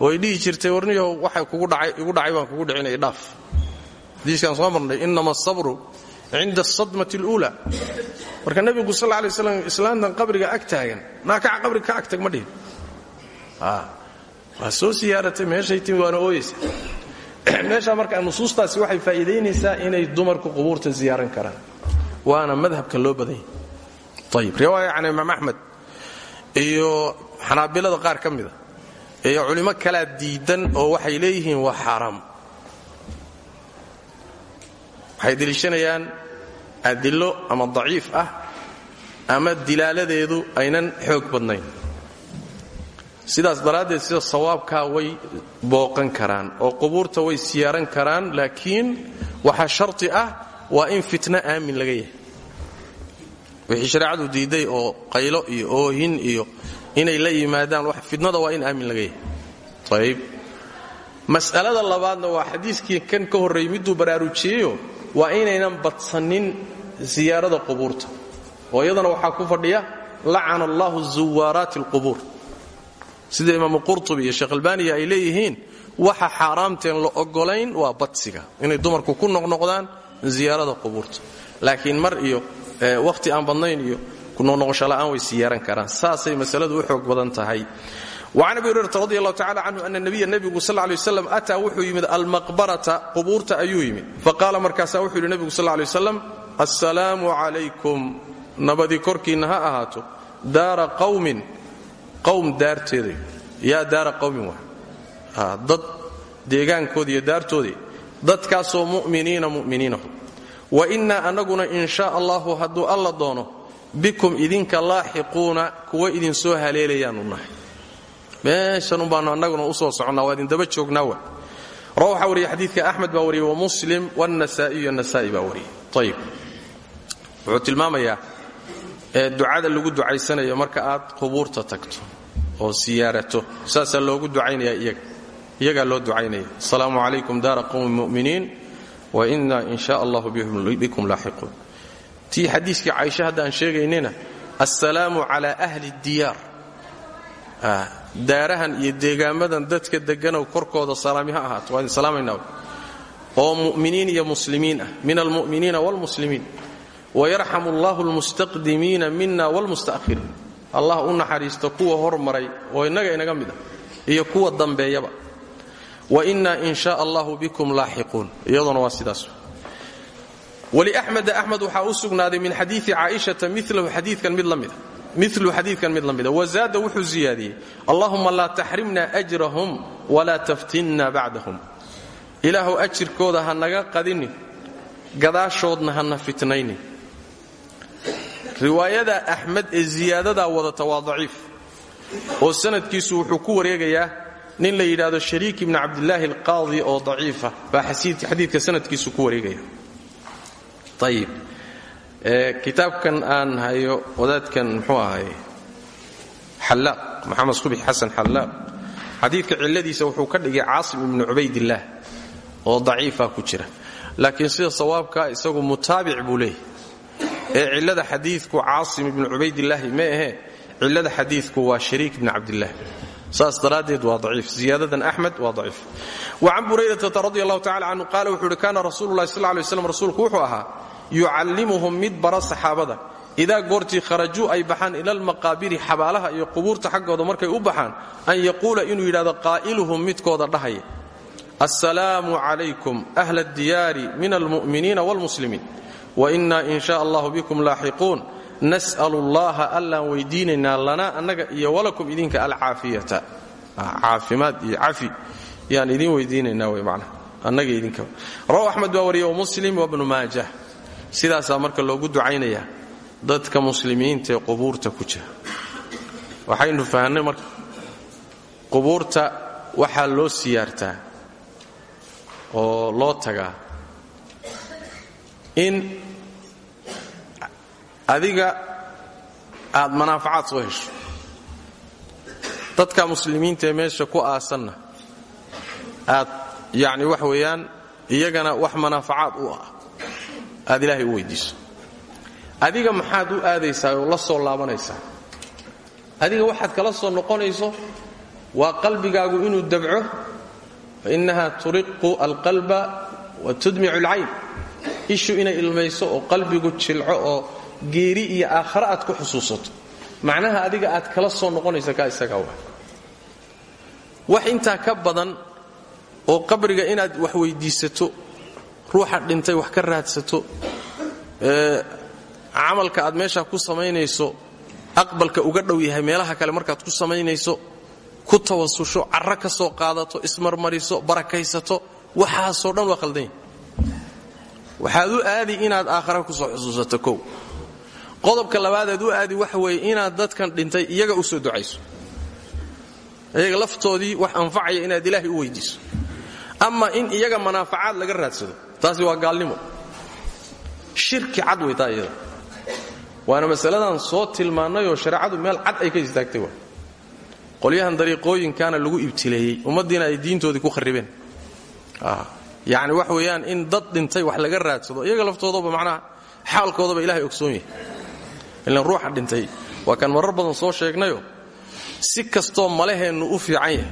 Speaker 1: Oo ay dhihi jirtay warniyahow waxa igu dhacay baan kugu dhicinaya dhaaf. Xadiiskaan soo marnay inama asabru cinda asadmati اluula marka nebigu sal lay slam islaantan qabriga ag taagan. Naakaca qabriga ka agtag ma dhihin. Waa soo siyaaratay meeshay timi waana ooyeysa. Meeshaa marka nusuustaasi waxay faa'iidaynaysaa inay dumarku qubuurta ziyaaran karaan. Waana madhabkan loo badanya ayib riwaaya can imaam axmed iyo xanaabilada qaar ka mida iyo culimo kalaa diidan oo waxay leeyihiin waa xaaraam. Waxay deliishanayaan adilo ama daciif ah ama dilaaladeedu aynan xoog badnayn. Sidaas daraaddeed sida sawaabkaa way booqan karaan oo qubuurta way siyaaran karaan laakiin waxaa sharti ah waa in fitno aamin laga yahay. Wixii shareecadu diiday oo qaylo iyo oohin iyo inay la yimaadaan fitnada waa in aamin laga yahay. Ayib mas'alada labaadna waa xadiiskii kan ka horreeyey miduu baraarujiyeyo waa inaynan badsanin siyaarada qubuurta. Oo iyadana waxaa ku fadhiya lacana allahu zuwaaraati alqubuur. Sida imaamu qurtubi iyo sheekh albaaniya ay leeyihiin waxa xaaraamteen la ogolayn waa badsiga inay dumarku ku noqnoqdaan ziyaarada qubuurta. Laakiin mar iyo wakhti aan badnayn iyo kunoqnoqosho la'aan way siyaaran karaan. Saasay masaladu u xoog badan tahay. Wacan abi hurayrata radi allahu tacala canhu ana nabiya nebigu sal lay waslam wuxuu yimid almaqbarata qubuurta ayuu yimid. Faqaala markaasaa wuxuu yidhi nebigu sal waslam assalaamu calaykum nabadi korkiinna ha ahaato. Daara qawmin. Qowm daarteeday yaa daara qawmin waa. Dad deegaankoodi iyo daartoodii dadkaasoo mu'miniina mu'miniinahu wa innaa annaguna in shaa allahu hadduu alla doono bikum idinka laaxiquuna kuwa idin soo haleelayaanu nahay. Meeshanun baanu annaguna u soo soconnaa waa idin daba joognaa wa rawa waxaa wariyey xadiidka axmed baa wariyey wamuslim wannasaa'iyo nasaa'i baa wariyey. Ayib wuxuu tilmaamayaa ducada lagu ducaysanayo marka aad qubuurta tagto oo siyaarato. Saasaa loogu ducaynaya iyaga iyagaa loo ducaynaya. Asalaamu calaykum daara qowmi mu'miniin wa inna in sha allahu bikum laaxiquun. Tii xadiiskii caaisha hadda aan sheegaynina assalaamu cala ahli diyaar. Daarahan iyo deegaamadan dadka deganow korkooda salaami ha ahaato waa salaamaynaa. Oo mu'miniin iyo muslimiin ah min almu'miniina waalmuslimiin wayarxamu allahu almustaqdimiina mina waalmusta'khiriin allah u naxariisto kuwa hormaray oo innaga inaga mid ah iyo kuwa dambeeyaba wa inna in sha allahu bikum laaxiquun iyaduna waa sidaas wliaxmeda axmed waxaa u sugnaaday min xadiii caaishata milahu xadiikan mid la mida milu xadiidkan mid la mida wazaada wuxuu ziyaadiyey allahuma laa taxrimna ajrahum walaa taftinna bacdahum ilaahu ajirkooda ha naga qadinin gadaashoodna riwaayada axmed ee ziyaadadaa wadata waa daciif. Oo sanadkiisu wuxuu ku wareegayaa nin la yidhaahdo shariik ibni cabdilaahi alqaadi oo daciifa baa xadiidka sanadkiisu ku wareegaya. Ayib kitaabkan aan hayo wadaadkan muxuu ahay xallaaq. Maxamed subix xasan xallaaq. Xadiidka cilladiisa wuxuu ka dhigay caasim ibnu cubaydillaah oo daciifa ku jira. Laakiin sida sawaabka isagu mutaabic buu leeyahy ee cillada xadiidku caasim ibnu cubaydillaahi ma ahee cillada xadiidku waa shariik ibni cabdillaah saas daraaddeed waa daciif. Ziyaadadan axmed waa daciif. Wa can buraydata radi allahu tacala canhu qaala wuxuu uhi kaana rasuulu lahi sal lay wuxuu ahaa yucallimuhum mid bara saxaabada. Idaa goortii kharajuu ay baxaan ila almaqaabiri xabaalaha iyo qubuurta xaggooda markay u baxaan an yaquula inuu yidhahdo qaa'iluhum midkooda dhahaya assalaamu calaykum ahla addiyaari min almu'miniina waalmuslimiin wainna in sha allahu bikum laaxiquun nas'alu allaha allaan weydiinaynaa lana annaga iyo walakum idinka alcaafiyata. Caafimaad iyo cafi. Yaan idin weydiinaynaa wey macnaha annaga idinka. Rawahu axmed baa wariya wamuslim wabnu maajah. Sidaasaa marka loogu ducaynayaa dadka muslimiinta ee qubuurta ku jira. Waxaynu fahnay marka qubuurta waxaa loo siyaartaa oo loo tagaa adiga aad manaafacaad soo hesho. Dadka muslimiinta ee meesha ku aasanna aad yacni wax weeyaan iyagana wax manaafacaad u ah. Aad ilaahay u weydiiso. Adiga maxaad u aadaysaa oo la soo laabanaysaa? Adiga waxaad kala soo noqonayso waa qalbigaagu inuu dabco fa innaha turiqu alqalba wa tudmicu alcayn. Ishu inay ilmayso oo qalbigu jilco oo geeri iyo aakhare aad ku xusuusato. Macnaha adiga aad kala soo noqonaysa kaa isagaa waa. Wax intaa ka badan oo qabriga inaad wax weydiisato ruuxa dhintay wax ka raadsato camalka aad meeshaa ku samaynayso aqbalka uga dhow yahay meelaha kale markaad ku samaynayso ku tawasusho carro ka soo qaadato ismarmariso barakaysato waxaasoo dhan waa khaldanya waxaad u aadi inaad aakhara ku soo xusuusato kow qodobka labaadaad u aadi waxa weeye inaad dadkan dhintay iyaga u soo ducayso. Iyaga laftoodii wax anfacaya inaad ilaahay u weydiiso. Ama in iyaga manaafacaad laga raadsado. Taasi waa gaalnimo. Shirki cad iyada. Waana masaladan soo tilmaannayoo shareecadu meel cad ay ka istaagtay wa qolyahan dariiqooyinkaana lagu ibtileeyey. Ummaddiina ay diintoodii ku kharribeen. Yacni wax weeyaan in dad dhintay wax laga raadsado. Iyaga laftoodaba macnaha xaalkoodaba ilahay ogsoon yahay ilan ruuxa dhintay. Waa kan marar badan soo sheegnayo. Si kastoo malaheennu u fiican yahay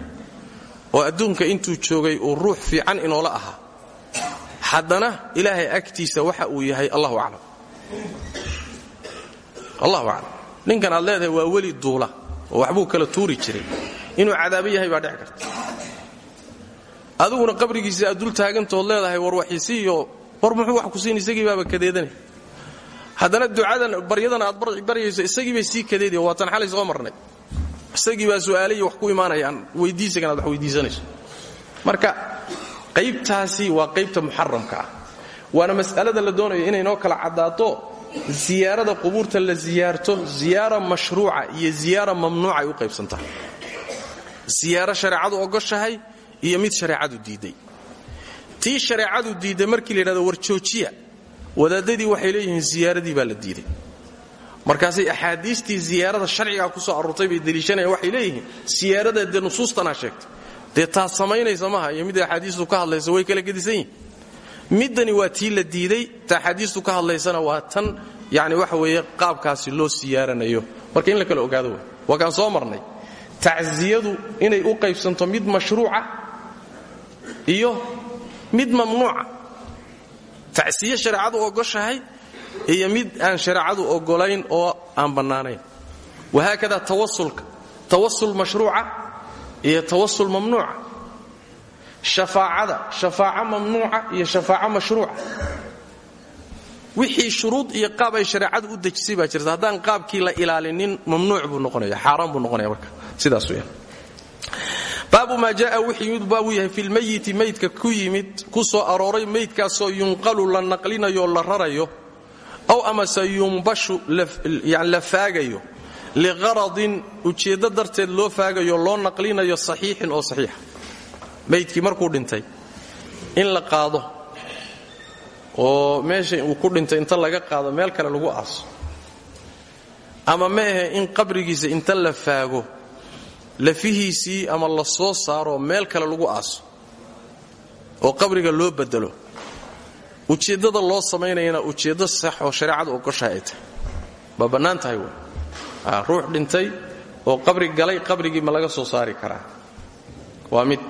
Speaker 1: oo adduunka intuu joogay uu ruux fiican inoola ahaa haddana ilaahay agtiisa waxa uu yahay allahu aclam. Allahu aclam. Ninkan aad leedahay waa weli duula oo waxbuu kala tuuri jiray. Inuu cadaabo yahay baa dhec karta. Adiguna qabrigiisa aad dul taagantood leedahay war waxisiiyo war muxuu wax ku siin isagii baaba kadeedanay haddana ducadan baryadan aad baryayso isagii bay sii kadeediy waatan xalay soo marnay. Isagii baa su'aalay wax ku imaanayaan weydiisagan wax weydiisanayso. Marka qaybtaasi waa qaybta muxaramka ah. Waana mas'alada la doonayo inay noo kala caddaato ziyaarada qubuurta la ziyaarto ziyaara mashruuca iyo ziyaara mamnuuca ay u qaybsantahay ziyaaro shareecadu ogoshahay iyo mid shareecadu diidday tii shareecadu diidday markii la yidhahdo war joojiya wadaadadii waxay leeyihiin ziyaaradii baa la diiday. Markaasay axaadiistii ziyaarada sharcigaa ku soo aroortay bay deliishanayaan waxay leeyihiin siyaarada dee nusuustanaa sheegtay. Dee taad samaynaysa maaha iyo midda axaadiistu ka hadlaysa way kala gedisan yihiin waa tii la diiday ta axaadiistu ka hadlaysana waa tan yani waxa weeye qaabkaasi loo siyaaranayo. Marka in la kala ogaado w waa kaan soo marnay. Tacziyadu inay u qaybsanto mid mashruuca iyo mid mamnuuca tacsiye shareecadu ogoshahay iyo mid aan shareecadu ogolayn oo aan bannaanayn. Wahaakada tawasulka tawasul mashruuca iyo tawasul mamnuuca. Shafaacada shafaaco mamnuuca iyo shafaaco mashruuca. Wixii shuruud iyo qaab ay shareecadu u dejisay baa jirta. Haddaan qaabkii la ilaalinin mamnuuc buu noqonaya xaaraan buu noqonaya marka. Sidaas weeyaan baabu maa jaa wixii yimid baabuu yahay filmayiti maydka ku yimid ku soo arooray maydkaasoo yunqalu la naqlinayo la rarayo aw amase yumbashu la faagayo liqaradin ujeeddo darteed loo faagayo loo naqlinayo saxiixin oo saxiixa maydkii markuu dhintay in la qaado oo meesha uu ku dhintay inta laga qaado meel kale lagu aaso ama ma in qabrigiisa inta la faago lafihiisii ama la soo saaro meel kale lagu aaso oo qabriga loo bedelo ujeeddada loo samaynayana ujeeddo sax oo shareecadu ogoshaha ay tahay waa bannaan tahay w ruux dhintay oo qabri galay qabrigii ma laga soo saari karaa. Waa mid.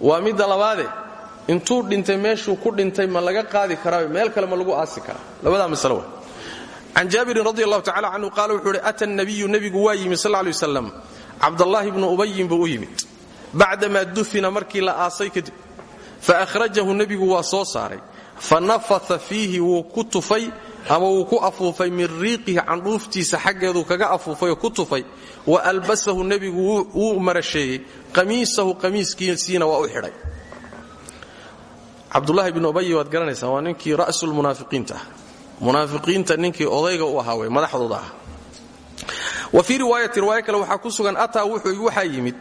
Speaker 1: Waa midda labaade intuu dhintay meeshuu ku dhintay ma laga qaadi karaa meel kale ma lagu aasi karaa. Labadaa masalo wa can jaabirin radi allahu tacala canhu qaala wuxuu ihi ata nabiyu nebigu waa yimid sal lay waslam cabdallaahi bnu ubayin buu u yimid bacdamaa dufina markii la aasay kadib fa ahrajahu nebigu waa soo saaray. Fa nafatha fiihi wuu ku tufay ama wuu ku afuufay min riiqihi candhuuftiisa xaggeeduu kaga afuufay oo ku tufay. Wa albasahu nebigu wuu marasheeyey. Qamiisahu qamiiskiisiina waa u xidhay. Cabdulaahi bnu ubay waad garanaysaa waa ninkii ra'sulmunaafiqiinta ah munaafiqiinta ninkii odayga u ahaa wey madaxdooda ah wa fii riwaayati riwaayo kale ku sugan ataa waxaa yimid.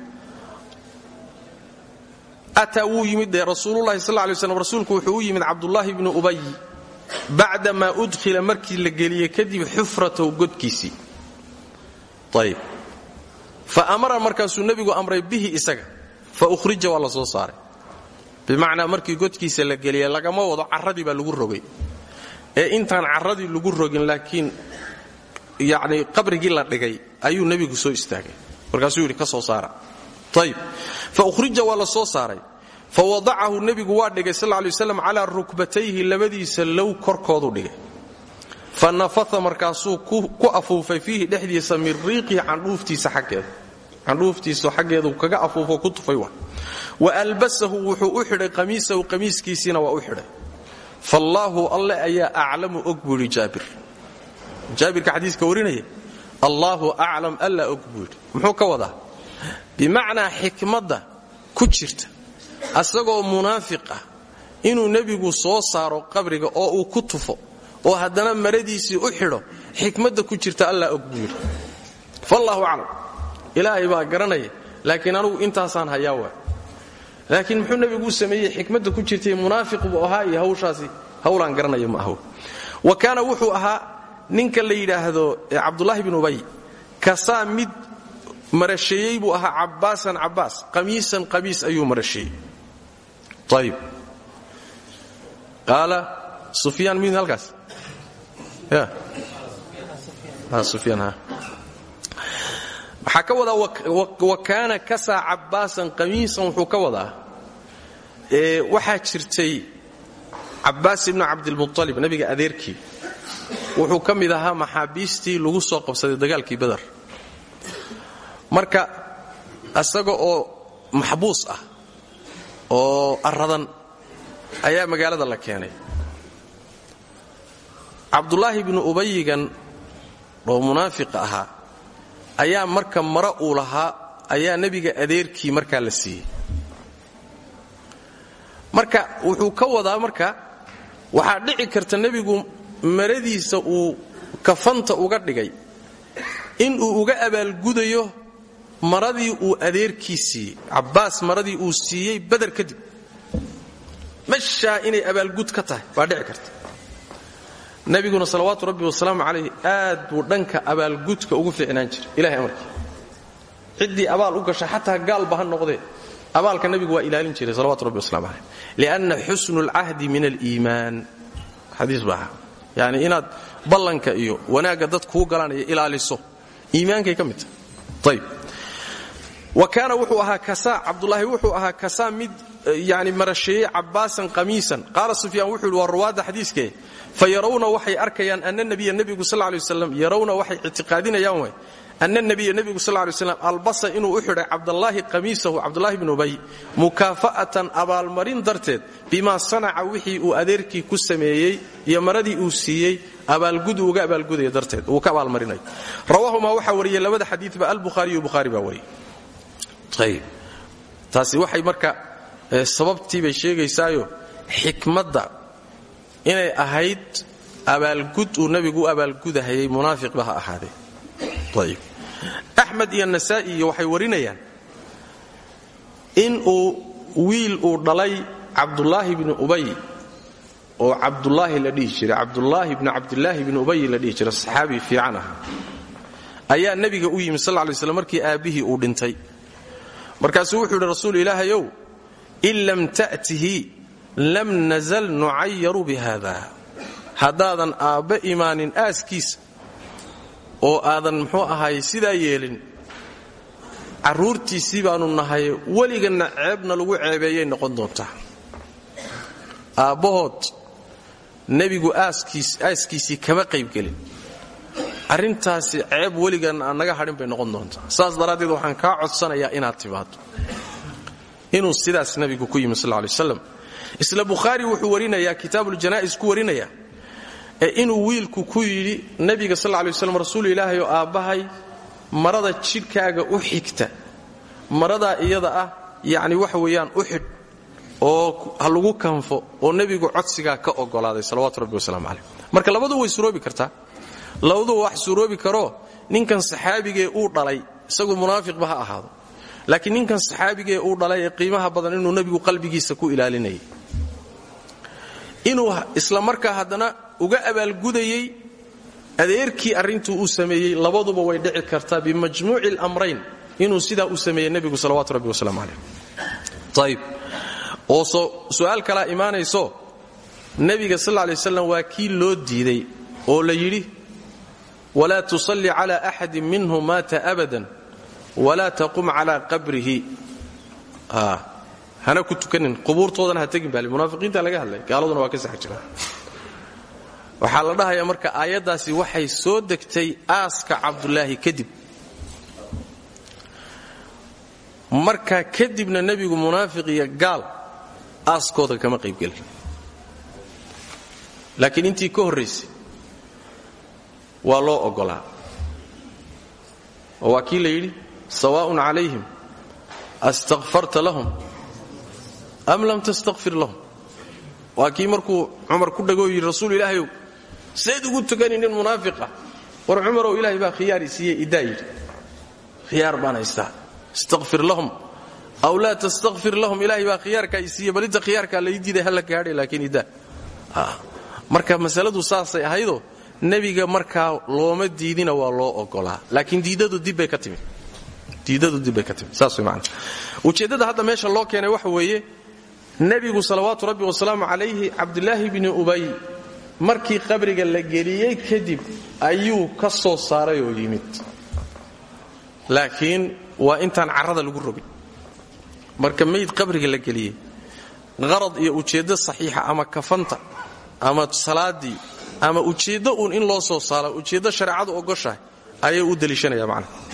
Speaker 1: Ataa wuu yimid dee rasuululahi sal lay slam rasuulku wuxuu yimid cabdulaahi bnu ubay bacdamaa udkhila markii la geliyey kadib xufratahu godkiisii. Ayb fa amara markaasuu nebigu amray bihi isaga fa ukhrija waa la soo saaray. Bimacnaa markii godkiisa la geliyey lagama wado carradii baa lagu rogay ee intaan carradii lagu rogin laakiin yacni qabrigii la dhigay ayuu nebigu soo istaagay. Markaasuu yidhi ka soo saara. Ayb fa ukhrija waa la soo saaray. Fa wadacahu nebigu waa dhigay sal lay waslam calaa rukbatayhi labadiisa low korkoodu dhigay. Fa nafatha markaasuu ku afuufay fiihi dhexdiisa min riiqihi candhuuftiisa xaggeeda. Candhuuftiisa xaggeedu kaga afuufo ku tufay wa wa albasahu wuxuu u xidhay qamiisahu qamiiskiisiina waa u xidhay faallaahu alle ayaa aclamu og buu yidhi jaabir. Jaabirka xadiiska warinaya allaahu aclam alla og buu yidhi muxuu ka wadaa? Bimacnaa xikmadda ku jirta asagoo munaafiq ah inuu nebigu soo saaro qabriga oo uu ku tufo oo haddana maradiisii u xidho xikmadda ku jirta allaa og buu yidhi faallaahu aclam. Ilaahay baa garanaya laakiin anugu intaasaan hayaa waa laakiin muxuu nebigu u sameeyey xikmadda ku jirtay munaafiq buu ahaa iyo hawshaasi hawlaan garanaya ma aho wa kaana wuxuu ahaa ninka la yidhaahdo cabdulaahi bin ubay kasaa mid marasheeyey buu ahaa cabbaasan cabbaas qamiisan qamiis ayuu marasheeyey. Ayib qaala sufyaan mid halkaas? Ya sufyaan ha waxaa ka wadaa wa kaana kasaa cabbaasan qamiisan wuxuu ka wadaa. Waxaa jirtay cabbaas ibnu cabdilmualib nabiga adeerkii. Wuxuu ka mid ahaa maxaabiistii lagu soo qabsaday dagaalkii badar. Marka isaga oo maxbuus ah oo aradan ayaa magaalada la keenay. Cabdulaahi bnu ubayigan oo munaafiqa ahaa ayaa marka mara uu lahaa ayaa nebiga adeerkii markaa la siiyey. Marka wuxuu ka wadaa marka waxaa dhici karta nebigu maradiisa uu kafanta uga dhigay. Inuu uga abaalgudayo maradii uu adeerkii siiyey. Cabbaas maradii uu siiyey badar kadib. Mashaa inay abaalgud ka tahay waa dhici karta nebiguna salawaatu rabbi wasalaamu calayh aad buu dhanka abaalgudka ugu fiicnaan jiray. Ilahay amarkii ciddii abaal u gasha xataa gaalba ha noqdee abaalka nebigu waa ilaalin jiray salawatu rabbi waslamu calayh lianna xusnu lcahdi min aliimaan. Xadiis baa ahaa inaad ballanka iyo wanaagga dad kuu galanaya ilaaliso iimaankay ka mid wa kaana wuxuu ahaa kasaa cabdulaahi wuxuu ahaa kasaa mid yani marasheeyey cabbaasan qamiisan. Qaala sufyaan wuxuu yidhi waa ruwaadda xadiiskee fa yarawna waxay arkayaan ana nabiya nebigu sal lay waslam yarawna waxay ictiqaadinayaan way. Ana nabiya nebigu sal lay slam albasa inuu u xidhay cabdallaahi qamiisahu cabdulahi bn ubay mukaafa'atan abaalmarin darteed bimaa sanaca wixii uu adeerkii ku sameeyey iyo maradii uu siiyey abaalgud uga abaalgudaya darteed. Uu ka abaalmarinayo rawaahumaa waxaa wariyey labada xadiiba albukhaariyu bukhaari baa wariyey sababtii bay sheegaysaayo xikmadda inay ahayd abaalgud uu nebigu u abaalgudahayay munaafiqba ha ahaadee. Ayb axmed iyo nasaa'i iyo waxay warinayaan in uu wiil uu dhalay cabdulaahi bni ubay oo cabdulaahi la dhihi jiray cabdulaahi bni cabdilaahi bni ubay la dhihi jiray saxaabi fiican ahaa ayaa nebiga u yimi sal lay slam markii aabbihii uu dhintay. Markaasuu wuxuu yidhi rasuul ilaahayow in lam ta'tihi lam nazal nucayaru bi haada haddaadan aabbe imaanin aaskiisa oo aadan muxuu ahaay sidaa yeelin carruurtiisii baanu nahay weliganna ceebna lagu ceebeeyay noqon doontaa. Aabbahood nebigu aaskiisii kama qaybgelin arrintaasi ceeb weligan aan naga hadhin bay noqon doontaa. Saas daraaddeed waxaan kaa codsanayaa inaad timaado inuu sidaas nebigu ku yimi sal lay waslam isla bukhaari wuxuu warinayaa kitaabuljanaa'is ku warinaya ee inuu wiilku ku yidhi nebiga sal lay waslam rasuul ilaahay oo aabbahay marada jidhkaaga u xigta maradaa iyada ah yacni waxa weeyaan u xidh oo ha lagu kanfo oo nebigu codsigaa ka ogolaaday salawaatu rabbi wasalaamu caleyh marka labadu way suroobi kartaa. Labaduba wax suroobi karoo ninkan saxaabigee uu dhalay isagu munaafiqba ha ahaado laakiin ninkan saxaabigee uu dhalay ee qiimaha badan inuu nebigu qalbigiisa ku ilaalinayay inuu isla markaa haddana uga abaalgudayey adeerkii arrintuu uu sameeyey labaduba way dhici kartaa bimajmuuci alamrayn inuu sidaa u sameeyey nebigu salawaatu rabbi wasalaamu caleyh ayib oo su'aal kalaa imaanayso nebiga sal lla lay waslam waa loo diiday oo la yidhi walaa tusalli cala axadin minhum maata abadan walaa taqum cala qabrihi. Hana ku tukanin. Qubuurtoodana ha tegin bal munaafiqiinta laga hadlay. Gaaladuna waa ka sax jiraan. Waxaa la dhahayaa marka aayaddaasi waxay soo degtay aaska cabdulaahi kadib. Markaa kadibna nebigu munaafiq iyo gaal aaskooda kama qaybgelin laakiin intii ka horraysay waa loo oggolaa oo waa sawaa'un calayhim astakfarta lahum am lam tastakfir lahum waa kii markuu cumar ku dhagoo yidhi rasuul ilaahayow sayd ugu tukani nin munaafiqa war cumarow ilaahay baa khiyaar isiiye iddaa yidhi khiyaar baan haystaa lahum aw laa tastakfir lahum ilaahay baa khiyaarkaa isiiye bal inta khiyaarkaa lai diiday halla gaadhay laakiin iddaa marka masaladu saasay ahaydoo nebiga markaa looma diidina waa loo ogolaa laakiin diidadu dibbay ka timid diidadu dibbay ka timid. Saas way macana ujeeddada hadda meesha loo keenay waxa weeye nebigu salawaatu rabbi wasalaamu calayhi cabdulaahi bni ubay markii qabriga la geliyey kadib ayuu ka soo saaray oo yimid. Laakiin waa intaan carrada lagu rogin. Marka mayd qabriga la geliyey qarad iyo ujeeddo saxiixa ama kafanta ama salaaddii ama ujeeddo uun in loo soo saaro ujeeddo shareecadu ogoshahay ayay u deliishanaya macnaha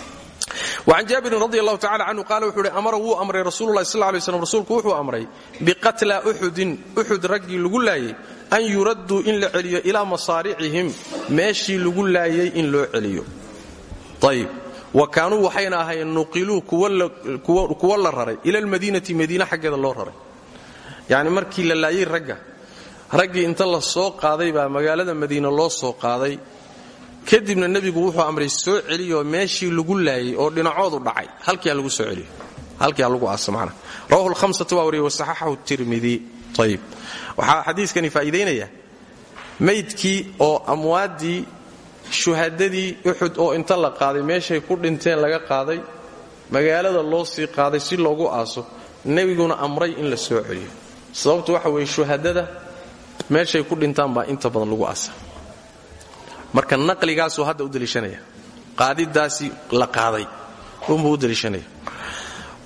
Speaker 1: wacan jaabirin radi allahu tacala canhu qaala wuxuu uhi amara wuu amray rasuululahi sal lay slam rasuulku wuxuu amray biqatla uxudin uxud raggii lagu laayay an yuradduu in la celiyo ilaa masaaricihim meeshii lagu laayay in loo celiyo ayib wa kaanuu waxayna ahayn nuqiluu kuwa la raray ila almadiinati madiina xaggeeda loo raray yacni markii la laayay ragga raggii inta la soo qaaday baa magaalada madiina loo soo qaaday kadibna nebigu wuxuu amray soo celiyo meeshii lagu laayay oo dhinacoodu dhacay. Halkii ha lagu soo celiyo. Halkii ha lagu aaso macna rawahu lhamsatu waa wariyey wasaxaxahu tirmidi. Ayib waxaa xadiiskani faa'iidaynaya. Maydkii oo amwaaddii shuhadadii uxud oo inta la qaaday meeshay ku dhinteen laga qaaday magaalada loo sii qaaday si loogu aaso nebiguna amray in la soo celiyo. Sababtu waxa weeye shuhadada meeshay ku dhintaan baa inta badan lagu aasa marka naqligaasuu hadda u deliishanaya qaadidaasi la qaaday. Unbuu u deliishanaya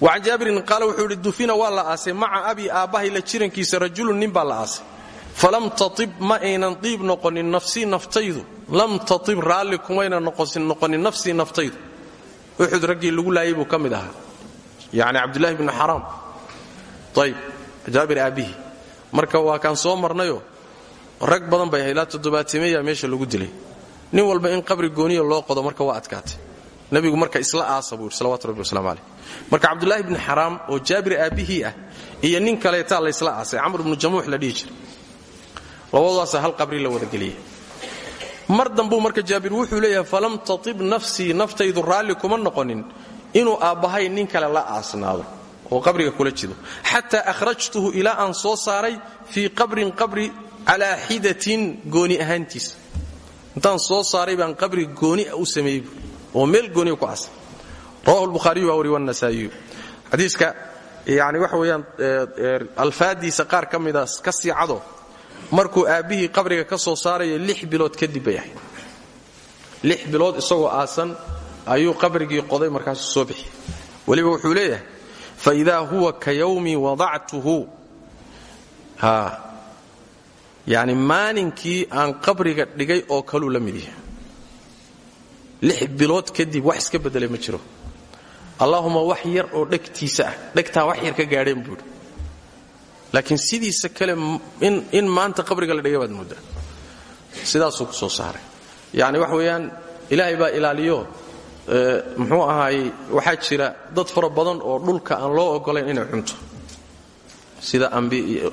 Speaker 1: wacan jaabirin qaala wuxuu dufina waa la aasay. Maca abi aabbahay la jirankiisa rajulun nin la aasay. Falam taib ma aynan diib noqonin nafsii naftaydu. Lam taib raalli kumayna noqonin nafsii naftaydu. Uxud raggii lagu laayay buu ka mid ahaa. Yacni cabdulahi bnu xaraam. Ayb jaabir marka waa kaan soo marnayo rag badan bay haylaa toddobaatemeya meesha lagu dilay nin walba in qabri gooniya loo qodo marka waa adkaatay. Nebigu marka isla aasa buu yidhi salawatu rabbi waslamu caleyh marka cabdulaahi bni xaraam oo jaabir aabbihii ah iyo nin kaleetaa laysla aasay camr bnu jamuux la dhihi labadaasa hal qabri la wada geliyey mar dambuu marka jaabir wuxuu leeyahay falam tatib nafsii naftaydu raalli kuma noqonin inuu aabbahay nin kale la aasnaado oo qabriga kula jido. Xataa akhrajtuhu ilaa aan soo saaray fii qabrin qabri calaa xidatin gooni ahaantiisa intaan soo saaray baan qabri gooni u sameeyey oo meel gooniya ku asay rawahu lbukhaariyu baa wari wanasaa'iyu xadiiska yani waxa weeyaan alfaadiisa qaar ka mida ka sii cado markuu aabbihii qabriga ka soo saaraya lix bilood kadib bay ahayd. Lix bilood isagoo aasan ayuu qabrigii qoday markaasuu soo bixiyey weliba wuxuu leeyahay faidaa huwa ka yawmi wadactuhu yacni maalinkii aan qabriga dhigay oo kaluu la mid yahay lix bilood kadib wax iska beddelay ma jiro. Allaahuma wax yar oo dhegtiisa ah. Dhegtaa wax yar ka gaadheen buudhi laakiin sidiisa kale in maanta qabriga la dhigay baad mooddaa sidaasuu ku soo saaray. Yacni wax weeyaan ilaahay baa ilaaliyo. Muxuu ahaayey waxaa jira dad fara badan oo dhulka aan loo ogolayn inay cunto sida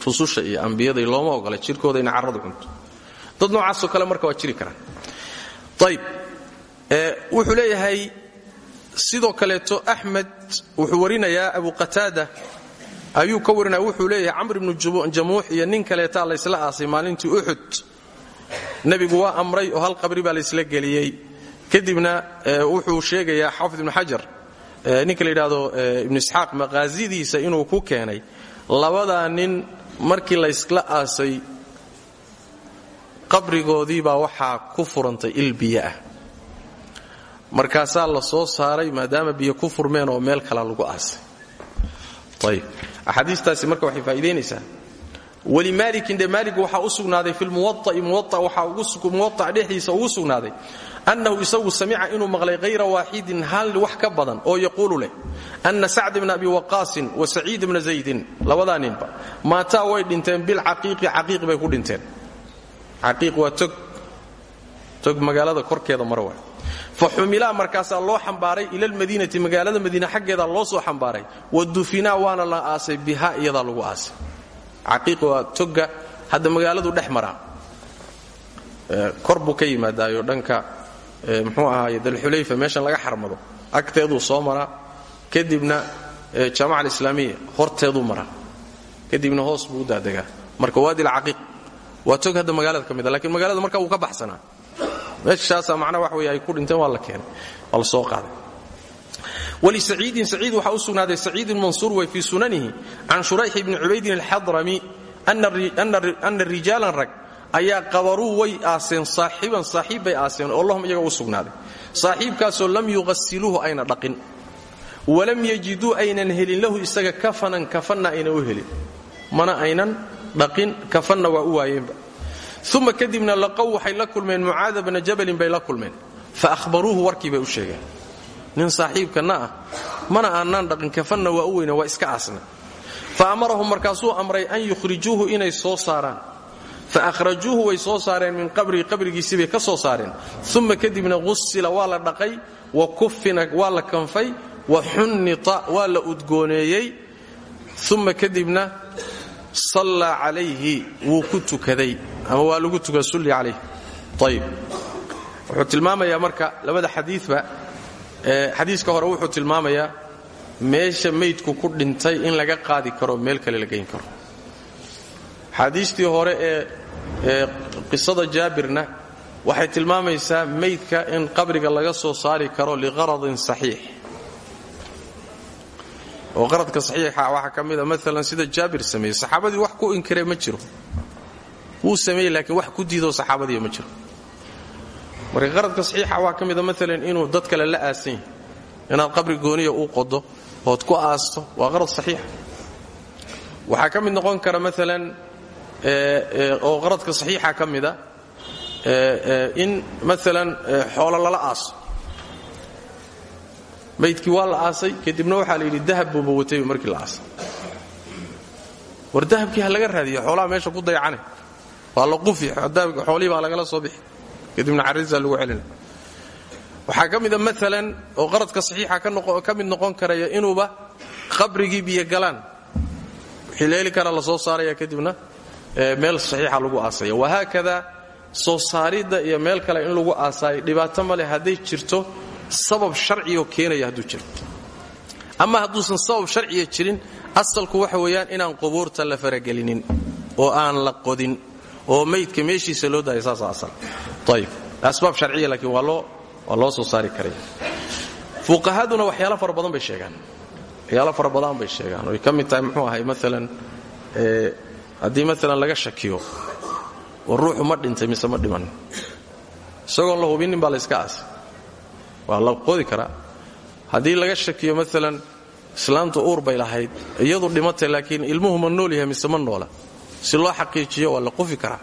Speaker 1: rususha iyo ambiyada looma ogola jirkooda inay carradu cunto. Dad noocaasoo kale marka waa jiri karaan. Ayb wuxuu leeyahay sidoo kaleeto axmed wuxuu warinayaa abu qataada. Ayuu ka warinaya wuxuu leeyahay camr ibnu jamuux iyo nin kaleetaa laysla aasay maalintii uxud nebigu waa amray oo hal qabri baa laysla geliyey. Kadibna wuxuu sheegayaa xaafid ibnu xajar. Ninka la yidhaahdo ibnu isxaaq maqaasidiisa inuu ku keenay labadaa nin markii layskla aasay qabrigoodiibaa waxaa ku furantay il biyo ah. Markaasaa la soo saaray maadaama biyo ku furmeen oo meel kala lagu aasay. Ayb. Axaadiistaasi marka waxay faa'iidaynaysaa walimaalikin de maalig waxaa u sugnaaday fi lmuwaai muwaaa dhexdiisa ugu sugnaaday annahu isagu samica inuu maqlay hayra waaxidin hal wax ka badan oo yaquulu leh ana sacd bna abi waqaasin wa saciid bna zaydin labadaa ninba maataa way dhinteen bilcaqiiqi caqiiq bay ku dhinteen caqiiq waa tog tog magaalada korkeeda mara waa fa xumilaa markaasaa loo xambaaray ila lmadiinati magaalada madiina xaggeeda loo soo xambaaray wa dufinaa waana la aasay biha iyadaa lagu aasay caqiiq waa toga hadda magaaladu dhex maraa kor buu dhanka mxuu ahaaye dalxulayfa meeshan laga xarmado. Agteeduu soo maraa kadibna jaamaca alislaamiya horteeduu maraa kadibna hoos buu u daadegaa marka waadil caqiiq. Waa tog hadda magaalada ka mida lakiin magaalada marka wuu ka baxsanaa. Meeshaasaa macnaha wax wey ku dhinteen waa la keenay. Waa soo qaaday. Wlisaciidin saciid waxaa u sugnaaday saciidin mansuur way fii sunanihi can shurayx bni cubaydin alxadrami ana rijaalan rag ayaa qabaruu way aaseen saaxiiban saaxiib bay aaseen oo lahum iyaga u sugnaaday. Saaxiibkaasoo lam yuqasiluuhu ayna dhaqin. Walam yajiduu aynan helin lahu isaga kafanan kafanna ayna u helin. Mana aynan dhaqin kafanna waa u waayeenba. Uma kadibna laqow waxay la kulmeen mucaada bna jabalin bay la kulmeen. Fa ahbaruuhu warkii bay u sheegeen. Nin saaxiibkanna ah mana aanaan dhaqin kafanna waa u weyna waa iska aasna. Fa amarahum markaasuu amray an yukhrijuuhu inay soo saaraan fa ahrajuuhu way soo saareen min qabrihi qabrigiisii bay ka soo saareen uma kadibna qusila waa la dhaqay wa kufina waa la kanfay wa xunnita waa la udgooneeyey uma kadibna sallaa calayhi wuu ku tukaday ama waa lagu tuka sulli calayh ayib wuxuu tilmaamayaa marka labada xadiiba xadiiska hore wuxuu tilmaamayaa meesha meydku ku dhintay in laga qaadi karo meel kale la geyn karo xaadiistii hore ee qisada jaabirna waxay tilmaamaysaa meydka in qabriga laga soo saari karo liqaradin saxiix. Oo qaradka saxiixa waxaa ka mida maalan sida jaabir sameeyey saxaabadii wax ku inkiree ma jiro. Wuu sameeyey laakiin wax ku diidoo saxaabadiiya ma jiro. Marka qaradka saxiixa waa ka mida inuu dad kale la aasan yahay qabri gooniya u qodo ood ku aasto waa qarad saxiixa. Waxaa ka mid noqon kara maalan oo qaradka saxiixa ka mida in maalan xoolo lala aaso maydkii waa la aasay kadibna waxaa la yidhi dahab buuba watay markii la aasay. War dahabkii ha laga raadiyo xoolaha meesha ku dayacane. Waa la qufi xoolihii baa lagala soo bixi. Kadibna carriisaa lagu celina. Waxaa ka mida maalan oo qaradka saxiixa ka mid noqon karaya inuuba qabrigii biyo galaan. Wixii la heli karaa la soo saaraya kadibna meel saxiixa lagu aasaya wahaakada soo saaridda iyo meel kale in lagu aasaayo dhibaato ma leh hadday jirto sabab sharcioo keenaya hadduu jiro. Ama hadduusan sabab sharciya jirin asalku waxa weeyaan inaan qubuurta la faragelinin oo aan la qodin oo maydka meeshiisa loo daaya saasa asal. Ayib asbaab sharciya laakiin waa loo soo saari karaya fuqahaduna waxyaalo fara badan bay sheegaan. Waxyaalo fara bay sheegaan. Oy ka tahay muxuu ahay maalan haddii maalan laga shakiyo war ruuxu ma dhintay mise ma dhiman isagoon la hubinin baa la yska aasay waa la qodi karaa haddii laga shakiyo maalan islaamtu uur bay lahayd iyadu dhimatay laakiin ilmuhu ma nool yahay mise ma noola. Si loo xaqiijiyo waa la qufi karaa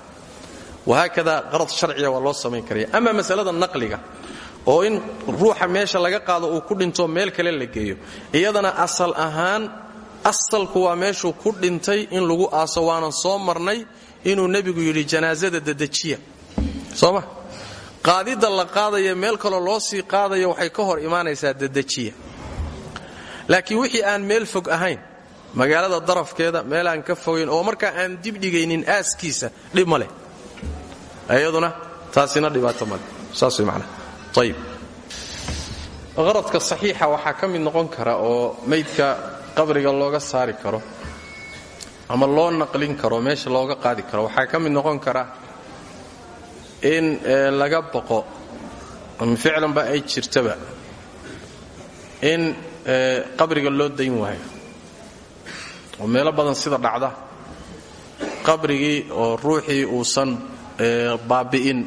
Speaker 1: wahaakada qarad sharciya waa loo samayn karaya ama masalada naqliga oo in ruuxa meesha laga qaado uu ku dhinto meel kale la geeyo. Iyadana asal ahaan asalku waa meeshuu ku dhintay in lagu aaso waanan soo marnay inuu nebigu yidhi janaasada dedejiya. Sooma? Qaadidda la qaadaya meel kaloo loo sii qaadaya waxay ka hor imaanaysaa dedejiya. Laakiin wixii aan meel fog ahayn magaalada darafkeeda meel aan ka fogayn oo markaa aan dibdhigaynin aaskiisa dhib ma iyaduna taasina dhibaato male saas way macnaha ayib saxiixa waxaa ka mid noqon kara oo maydka qabriga looga saari karo ama loo naqlin karo meesha looga qaadi karo waxaa ka mid noqon kara in laga baqo ama ficlanba ay jirtaba in qabriga loo dayn waayo. Oo meelo badan sida dhacda qabrigii oo ruuxii uusan baabi'in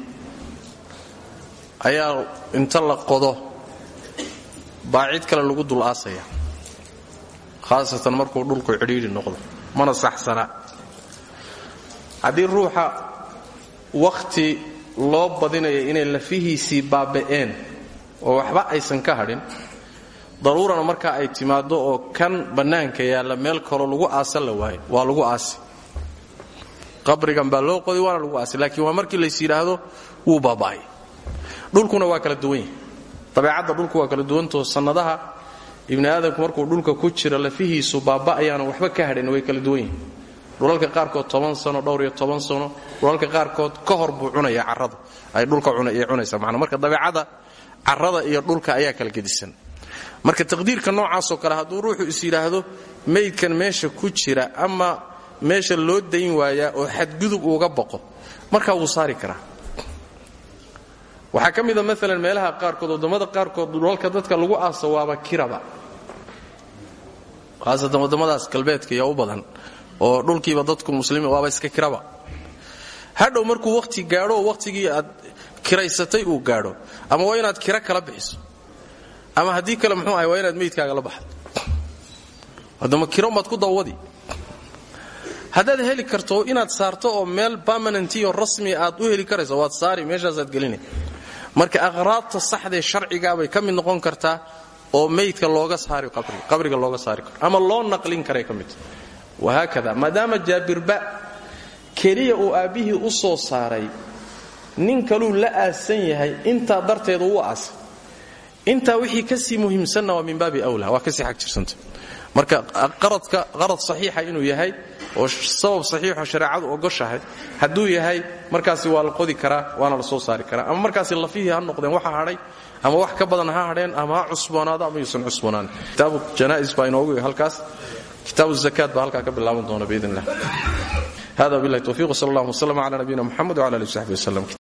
Speaker 1: ayaa inta la qodo baa cid kale lagu dul aasaya khaasatan markuu dhulku cidhiidhi noqdo mana saxsana. Haddii ruuxa wakhti loo badinaya inay lafihiisii baaba'een oo waxba aysan ka hadhin daruurana markaa ay timaaddo oo kan bannaanka yaalla meel kaloo lagu aasan la waayo waa lagu aasi. Qabrigan baa loo qoday waana lagu aasi laakiin waa markii lays yidhaahdo wuu baaba'ay. Dhulkuna waa kala duwan yahay. Dabeecadda dhulku waa kala duwantao sannadaha ibni aadamku markuu dhulka ku jira lafihiisu baaba'ayaana waxba ka hadhayn way kala duwan yihiin dhulalka qaarkood toban sano dhowr iyo toban sano dhulalka qaarkood ka hor buu cunaya carrada. Ay dhulka cunaysa manaa marka dabeecada carrada iyo dhulka ayaa kala gedisan. Marka taqdiirka noocaasoo kale hadduu ruuxu is yidhaahdo maydkan meesha ku jira ama meesha loo dayn waayaa oo xadgudub uuga baqo markaa wuu saari karaa. Waxaa ka mida maalan meelaha qaarkood waddamada qaarkood dhulalka dadka lagu aaso waaba kiraba khaasatan waddamadaas galbeedka yaa u badan oo dhulkiiba dadku muslimiin waaba iska kiraba. Hadhow markuu wakhti gaadho oo wakhtigii aad kiraysatay uu gaadho ama waa inaad kira kala bixiso ama haddii kale muxuu ahay waa inaad meydkaaga la baxdo. Haddama kiromaad ku dawwadi haddaad heli karto inaad saarto oo meel permanentiyo rasmi aad u heli karayso waad saari meeshaasaad gelinay marka aqraabta saxdee sharcigaabay ka mid noqon kartaa oo meydka looga saari qabriga looga saari karo ama loo naqlin karay ka midta wahaakada maadaama jaabirba keliya uu aabbihii u soo saaray nin kaluu la aasan yahay intaa darteeda u aasay intaa wixii ka sii muhiimsanna waa min baabi wla waa ka sii xag jirsanta marka qaradka qarad saxiixa inuu yahay oo sabab saxiixo shareecadu ogoshahay hadduu yahay markaasi waa la qodi karaa waana la soo saari karaa ama markaasi lafihii ha noqdeen waxa hadhay ama wax ka badan ha hadheen ama ha cusboonaado ama yuusan cusboonaan. Kitaabu jana'is baa inoogu halkaas. Kitaabu zakaat baa halkaa ka bilaaban doona biidn illah hada billahi tawfiq sal allah wslam cala nabiyina muxamed wcala alihi w saxbi wslem